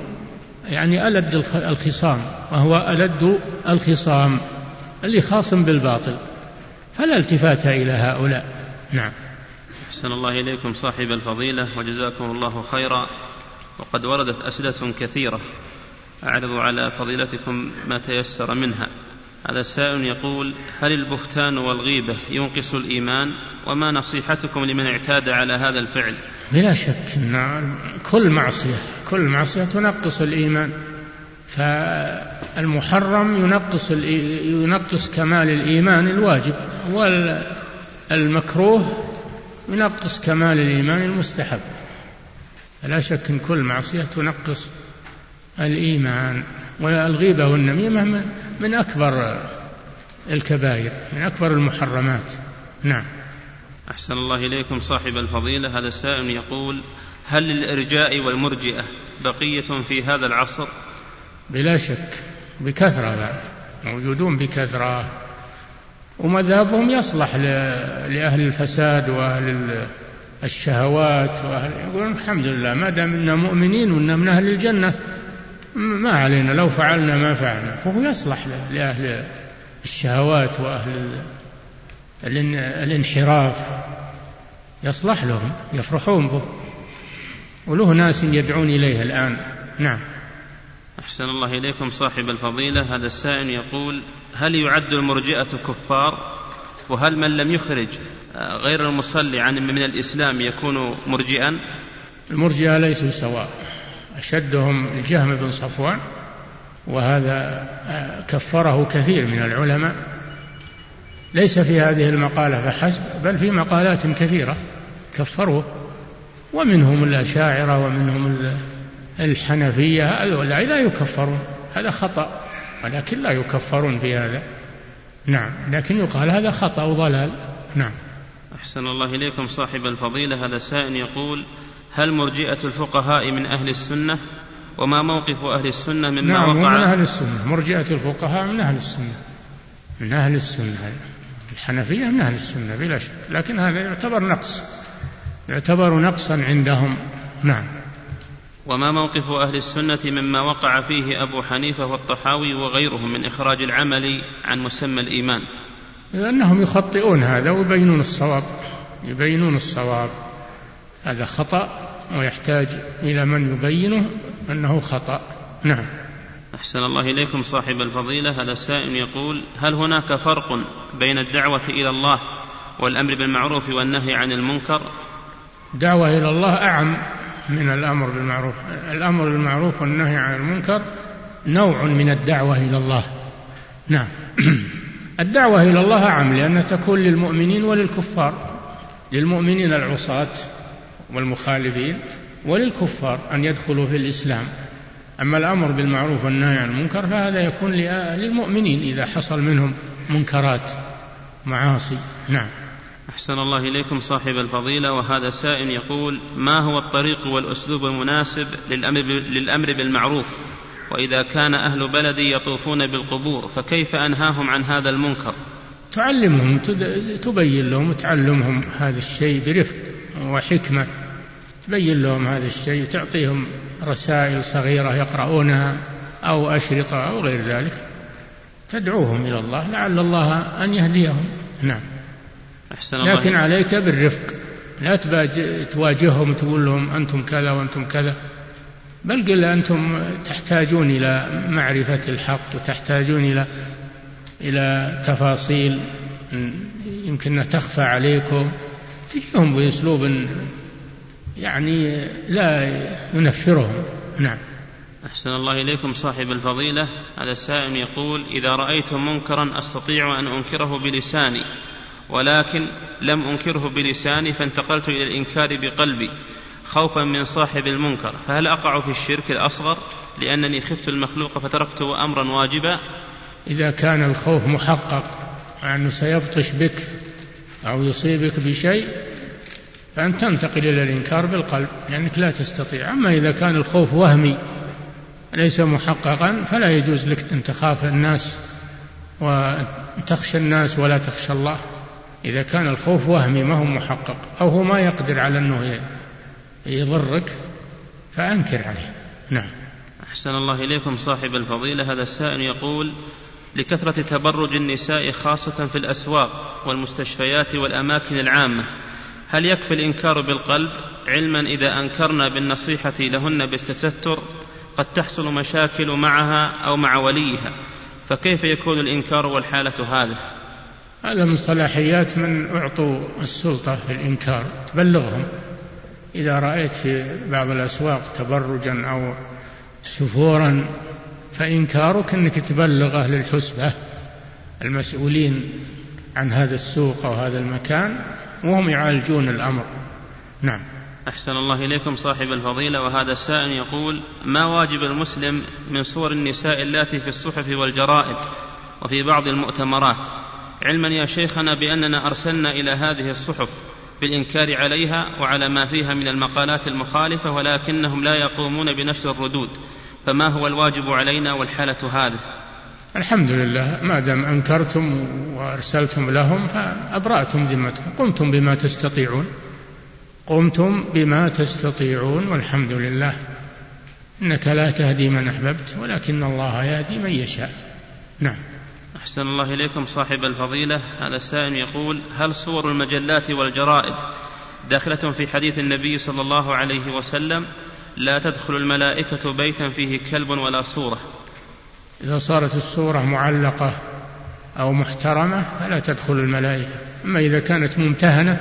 يعني ألد الخصام. وهو ألد الخصام. اللي خاصم بالباطل. فلا التفات إلى هؤلاء. نعم. أحسن الله إليكم صاحب الفضيلة وجزاكم الله خيرا. وقد وردت أسئلة كثيرة. أعرض على فضيلتكم ما تيسر منها. هذا السائل يقول هل البهتان والغيبة ينقص الإيمان؟ وما نصيحتكم لمن اعتاد على هذا الفعل؟ بلا شك. أن كل معصية كل معصية تنقص الإيمان. فالمحرم ينقص ينقص كمال الإيمان الواجب والمكروه ينقص كمال الإيمان المستحب. لا شك أن كل معصية تنقص الإيمان والغيبة والنميمة من أكبر الكبائر من أكبر المحرمات. نعم. أحسن الله إليكم صاحب الفضيلة. هذا السائل يقول هل للإرجاء والمرجئة بقية في هذا العصر؟ بلا شك. بكثرة بعد موجودون بكثرة. ومذهبهم يصلح لأهل الفساد وأهل الشهوات وأهل يقولون الحمد لله ما دام إنا مؤمنين وإنا من أهل الجنة ما علينا لو فعلنا ما فعلنا. فهو يصلح لأهل الشهوات وأهل الانحراف. يصلح لهم يفرحون به. وله ناس يدعون إليه الآن. نعم. أحسن الله إليكم صاحب الفضيلة. هذا السائل يقول هل يعد المرجئة كفار؟ وهل من لم يخرج غير المصلي عن من الإسلام يكون مرجئا؟ المرجئة ليسوا سواء أشدهم الجهم بن صفوان وهذا كفره كثير من العلماء. ليس في هذه المقالة فحسب بل في مقالات كثيرة كفروه. ومنهم الأشاعرة ومنهم الحنفية هؤلاء لا يكفرون. هذا خطأ ولكن لا يكفرون في هذا. نعم لكن يقال هذا خطأ وضلال. نعم. أحسن الله إليكم صاحب الفضيلة. هذا سائل يقول هل مرجئة الفقهاء من أهل السنة؟ وما موقف أهل السنة مما نعم وقع؟ من أهل السنة. مرجئة الفقهاء من أهل السنة. من أهل السنة. الحنفية من أهل السنة بلا شك. لكن هذا يعتبر نقص. يعتبر نقصا عندهم. نعم. وما موقف أهل السنة مما وقع فيه أبو حنيفة والطحاوي وغيرهم من إخراج العمل عن مسمى الإيمان. لأنهم يخطئون هذا ويبينون الصواب يبينون الصواب. هذا خطأ ويحتاج إلى من يبينه أنه خطأ. نعم. أحسن الله إليكم صاحب الفضيلة. هذا السائل يقول هل هناك فرق بين الدعوة إلى الله والأمر بالمعروف والنهي عن المنكر؟ دعوة إلى الله أعم. من الأمر بالمعروف. الأمر بالمعروف والنهي عن المنكر نوع من الدعوة إلى الله. نعم. الدعوة إلى الله أعم لأنها تكون للمؤمنين وللكفار للمؤمنين العصاة والمخالفين وللكفار أن يدخلوا في الإسلام. أما الأمر بالمعروف والنهي عن المنكر فهذا يكون للمؤمنين إذا حصل منهم منكرات معاصي. نعم. أحسن الله إليكم صاحب الفضيلة وهذا سائل يقول ما هو الطريق والأسلوب المناسب للأمر, للأمر بالمعروف؟ وإذا كان أهل بلدي يطوفون بالقبور فكيف أنهاهم عن هذا المنكر؟ تعلمهم تبين لهم وتعلمهم هذا الشيء برفق وحكمة. تبين لهم هذا الشيء وتعطيهم رسائل صغيرة يقرؤونها أو أشرطة أو غير ذلك. تدعوهم إلى الله لعل الله أن يهديهم. نعم. أحسن الله لكن عليك بالرفق. لا تواجههم وتقول لهم أنتم كذا وأنتم كذا. بل قل أنتم تحتاجون إلى معرفة الحق وتحتاجون إلى إلى تفاصيل يمكن تخفى عليكم. تجيهم بأسلوب يعني لا ينفرهم. نعم. أحسن الله إليكم صاحب الفضيلة. هذا السائل يقول إذا رأيت منكرا أستطيع أن أنكره بلساني. ولكن لم أنكره بلساني فانتقلت إلى الإنكار بقلبي خوفا من صاحب المنكر. فهل أقع في الشرك الأصغر لأنني خفت المخلوق فتركته أمرا واجبا؟ إذا كان الخوف محقق أنه سيبطش بك أو يصيبك بشيء فأن تنتقل إلى الإنكار بالقلب لأنك لا تستطيع. أما إذا كان الخوف وهمي ليس محققا فلا يجوز لك أن تخاف الناس وتخشى الناس ولا تخشى الله. إذا كان الخوف وهمي ما هو محقق أو هو ما يقدر على أنه يضرك فأنكر عليه. نعم. أحسن الله إليكم صاحب الفضيلة. هذا السائل يقول لكثرة تبرج النساء خاصة في الأسواق والمستشفيات والأماكن العامة هل يكفي الإنكار بالقلب؟ علما إذا أنكرنا بالنصيحة لهن بالتستر قد تحصل مشاكل معها أو مع وليها فكيف يكون الإنكار والحالة هذه؟ هذا من صلاحيات من أعطوا السلطة في الإنكار. تبلغهم. إذا رأيت في بعض الأسواق تبرجا أو سفورا فإنكارك أنك تبلغ أهل الحسبة المسؤولين عن هذا السوق أو هذا المكان وهم يعالجون الأمر. نعم. أحسن الله إليكم صاحب الفضيلة. وهذا السائل يقول ما واجب المسلم من صور النساء اللاتي في الصحف والجرائد وفي بعض المؤتمرات؟ علما يا شيخنا بأننا أرسلنا إلى هذه الصحف بالإنكار عليها وعلى ما فيها من المقالات المخالفة ولكنهم لا يقومون بنشر الردود فما هو الواجب علينا والحالة هذه؟ الحمد لله ما دام أنكرتم وأرسلتم لهم فأبرأتم ذمتكم قمتم بما تستطيعون. قمتم بما تستطيعون والحمد لله. إنك لا تهدي من أحببت ولكن الله يهدي من يشاء. نعم. أحسن الله إليكم صاحب الفضيلة. هذا السائل يقول هل صور المجلات والجرائد داخلة في حديث النبي صلى الله عليه وسلم؟ لا تدخل الملائكة بيتا فيه كلب ولا صورة. إذا صارت الصورة معلقة أو محترمة فلا تدخل الملائكة. أما إذا كانت ممتهنة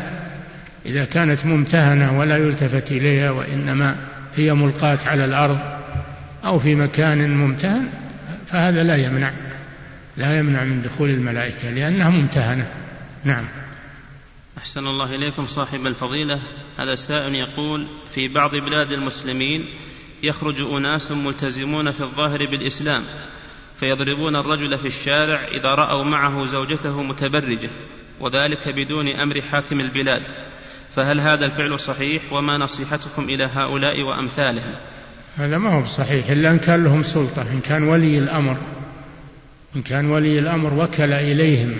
إذا كانت ممتهنة ولا يلتفت إليها وإنما هي ملقاة على الأرض أو في مكان ممتهن فهذا لا يمنع. لا يمنع من دخول الملائكة لأنها ممتهنة. نعم. أحسن الله إليكم صاحب الفضيلة. هذا سائل يقول في بعض بلاد المسلمين يخرج أناس ملتزمون في الظاهر بالإسلام فيضربون الرجل في الشارع إذا رأوا معه زوجته متبرجة وذلك بدون أمر حاكم البلاد. فهل هذا الفعل صحيح؟ وما نصيحتكم إلى هؤلاء وأمثالهم؟ هذا ما هو صحيح إلا أن كان لهم سلطة إن كان ولي الأمر. إن كان ولي الأمر وكل إليهم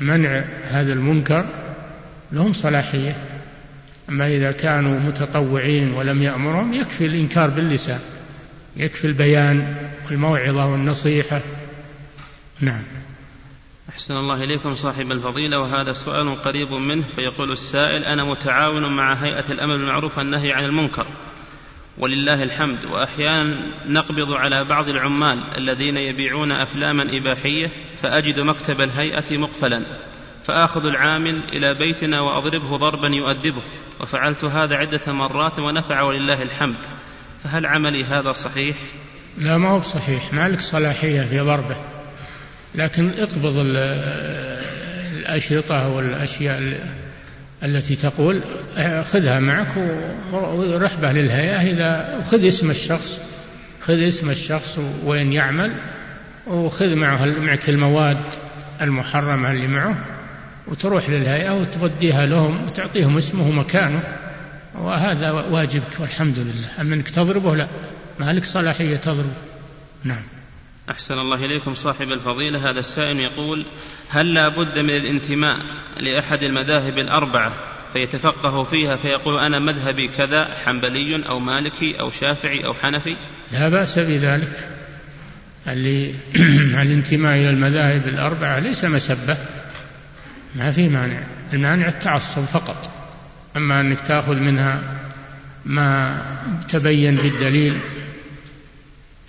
منع هذا المنكر لهم صلاحية. أما إذا كانوا متطوعين ولم يأمرهم يكفي الإنكار باللسان يكفي البيان والموعظة والنصيحة. نعم. أحسن الله إليكم صاحب الفضيلة وهذا سؤال قريب منه فيقول السائل أنا متعاون مع هيئة الأمر بالمعروف والنهي عن المنكر. ولله الحمد. وأحيانا نقبض على بعض العمال الذين يبيعون أفلاما إباحية فأجد مكتب الهيئة مقفلا فآخذ العامل إلى بيتنا وأضربه ضربا يؤدبه. وفعلت هذا عدة مرات ونفع ولله الحمد. فهل عملي هذا صحيح؟ لا ما هو بصحيح ما لك صلاحية في ضربه. لكن اقبض الأشرطة والأشياء التي تقول خذها معك ورح به للهيئة إذا خذ اسم الشخص خذ اسم الشخص وين يعمل وخذ معه معك المواد المحرمة اللي معه وتروح للهيئة وتوديها لهم وتعطيهم اسمه ومكانه. وهذا واجبك والحمد لله. أما أنك تضربه لا ما لك صلاحية تضربه. نعم. أحسن الله إليكم. صاحب الفضيلة هذا السائل يقول هل لا بد من الانتماء لأحد المذاهب الأربعة فيتفقه فيها فيقول أنا مذهبي كذا حنبلي أو مالكي أو شافعي أو حنفي؟ لا بأس بذلك. اللي الانتماء إلى المذاهب الأربعة ليس مسبة ما في مانع. المانع التعصب فقط. أما أنك تأخذ منها ما تبين بالدليل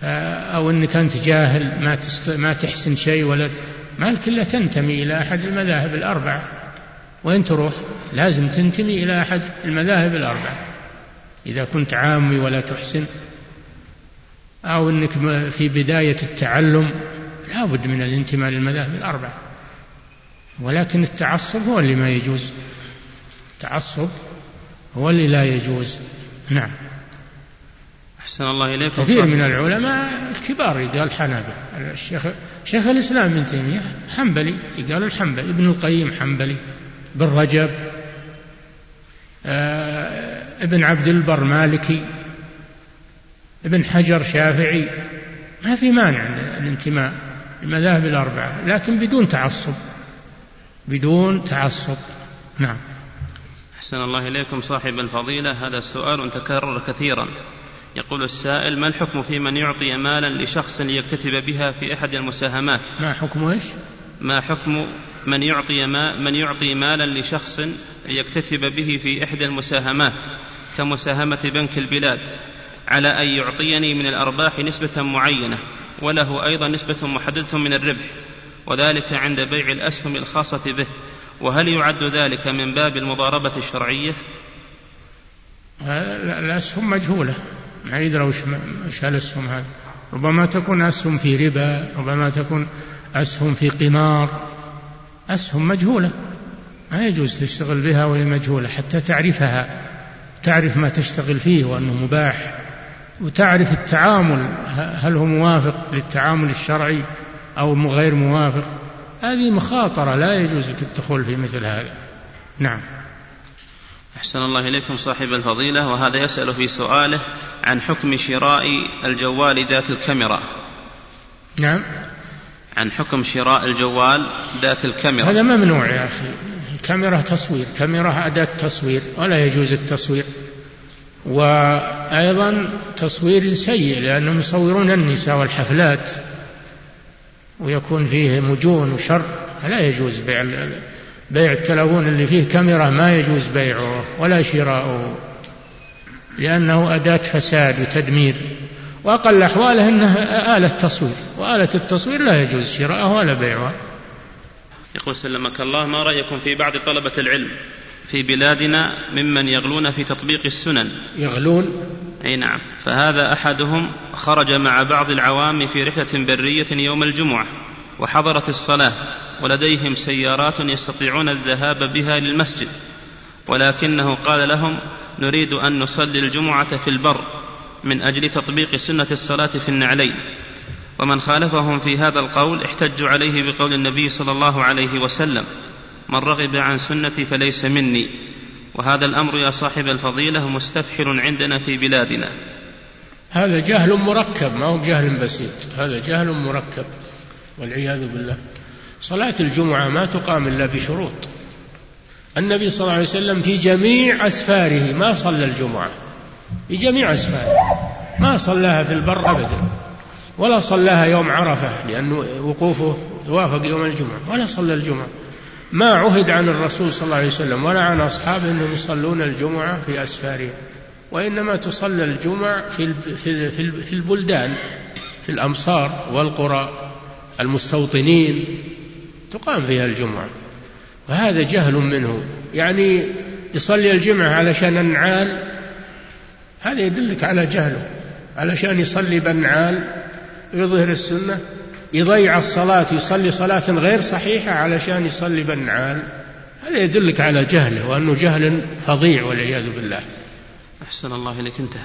أو أنك أنت جاهل ما, تست... ما تحسن شيء ولا ما لك إلا تنتمي إلى أحد المذاهب الأربعة. وين تروح؟ لازم تنتمي إلى أحد المذاهب الأربعة. إذا كنت عامي ولا تحسن. أو أنك في بداية التعلم لا بد من الانتماء للمذاهب الأربعة. ولكن التعصب هو اللي ما يجوز. التعصب هو اللي لا يجوز. نعم. أحسن الله إليكم كثير من العلماء الكبار يقال حنابل الشيخ شيخ الإسلام ابن تيمية حنبلي يقال الحنبلي ابن القيم حنبلي بن رجب آه ابن عبد البر مالكي ابن حجر شافعي. ما في مانع الانتماء المذاهب الأربعة لكن بدون تعصب. بدون تعصب. نعم. أحسن الله إليكم صاحب الفضيلة. هذا سؤال تكرر كثيرا. يقول السائل ما الحكم في من يعطي مالا لشخص ليكتتب بها في أحد المساهمات؟ ما حكم إيش؟ ما حكم من يعطي ما من يعطي مالا لشخص ليكتتب به في إحدى المساهمات؟ كمساهمة بنك البلاد على أن يعطيني من الأرباح نسبة معينة وله أيضا نسبة محددة من الربح وذلك عند بيع الأسهم الخاصة به وهل يعد ذلك من باب المضاربة الشرعية؟ الأسهم مجهولة. ما يدرى وش وش الأسهم هذه ربما تكون أسهم في ربا ربما تكون أسهم في قمار. أسهم مجهولة. ما يجوز تشتغل بها وهي مجهولة حتى تعرفها. تعرف ما تشتغل فيه وأنه مباح. وتعرف التعامل هل هو موافق للتعامل الشرعي أو غير موافق. هذه مخاطرة لا يجوز لك الدخول في مثل هذا. نعم. أحسن الله إليكم صاحب الفضيلة وهذا يسأل في سؤاله عن حكم شراء الجوال ذات الكاميرا. نعم. عن حكم شراء الجوال ذات الكاميرا. هذا ممنوع يا أخي. الكاميرا تصوير كاميرا أداة تصوير ولا يجوز التصوير. وأيضا تصوير سيء لأنهم يصورون النساء والحفلات ويكون فيه مجون وشر. لا يجوز بيع بيع التلفون اللي فيه كاميرا ما يجوز بيعه ولا شراؤه. لأنه أداة فساد وتدمير. وأقل أحواله أنه آلة تصوير وآلة التصوير لا يجوز شراءها ولا بيعها. يقول سلمك الله ما رأيكم في بعض طلبة العلم في بلادنا ممن يغلون في تطبيق السنن؟ يغلون؟ أي نعم. فهذا أحدهم خرج مع بعض العوام في رحلة برية يوم الجمعة وحضرت الصلاة ولديهم سيارات يستطيعون الذهاب بها للمسجد ولكنه قال لهم نريد أن نصلي الجمعة في البر من أجل تطبيق سنة الصلاة في النعلين. ومن خالفهم في هذا القول احتجوا عليه بقول النبي صلى الله عليه وسلم من رغب عن سنتي فليس مني. وهذا الأمر يا صاحب الفضيلة مستفحل عندنا في بلادنا. هذا جهل مركب ما هو جهل بسيط هذا جهل مركب والعياذ بالله. صلاة الجمعة ما تقام إلا بشروط. النبي صلى الله عليه وسلم في جميع أسفاره ما صلى الجمعة. في جميع أسفاره. ما صلاها في البر ابدا. ولا صلاها يوم عرفة لأنه وقوفه يوافق يوم الجمعة. ولا صلى الجمعة. ما عهد عن الرسول صلى الله عليه وسلم ولا عن أصحابه أنهم يصلون الجمعة في أسفارهم وإنما تصلى الجمع في في البلدان في الأمصار والقرى المستوطنين تقام فيها الجمعة. وهذا جهل منه. يعني يصلي الجمعة علشان النعال هذا يدلك على جهله. علشان يصلي بالنعال ويظهر السنة يضيع الصلاة يصلي صلاة غير صحيحة علشان يصلي بالنعال. هذا يدلك على جهله وأنه جهل فظيع والعياذ بالله. أحسن الله إليك انتهى.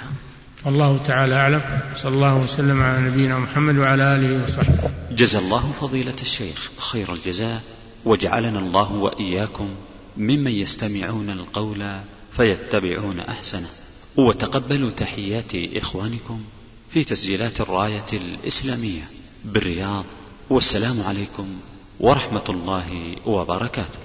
الله تعالى أعلم. صلى الله وسلم على نبينا محمد وعلى آله وصحبه. جزى الله فضيلة الشيخ خير الجزاء وجعلنا الله وإياكم ممن يستمعون القول فيتبعون أحسنه. وتقبلوا تحيات إخوانكم في تسجيلات الراية الإسلامية بالرياض. والسلام عليكم ورحمة الله وبركاته.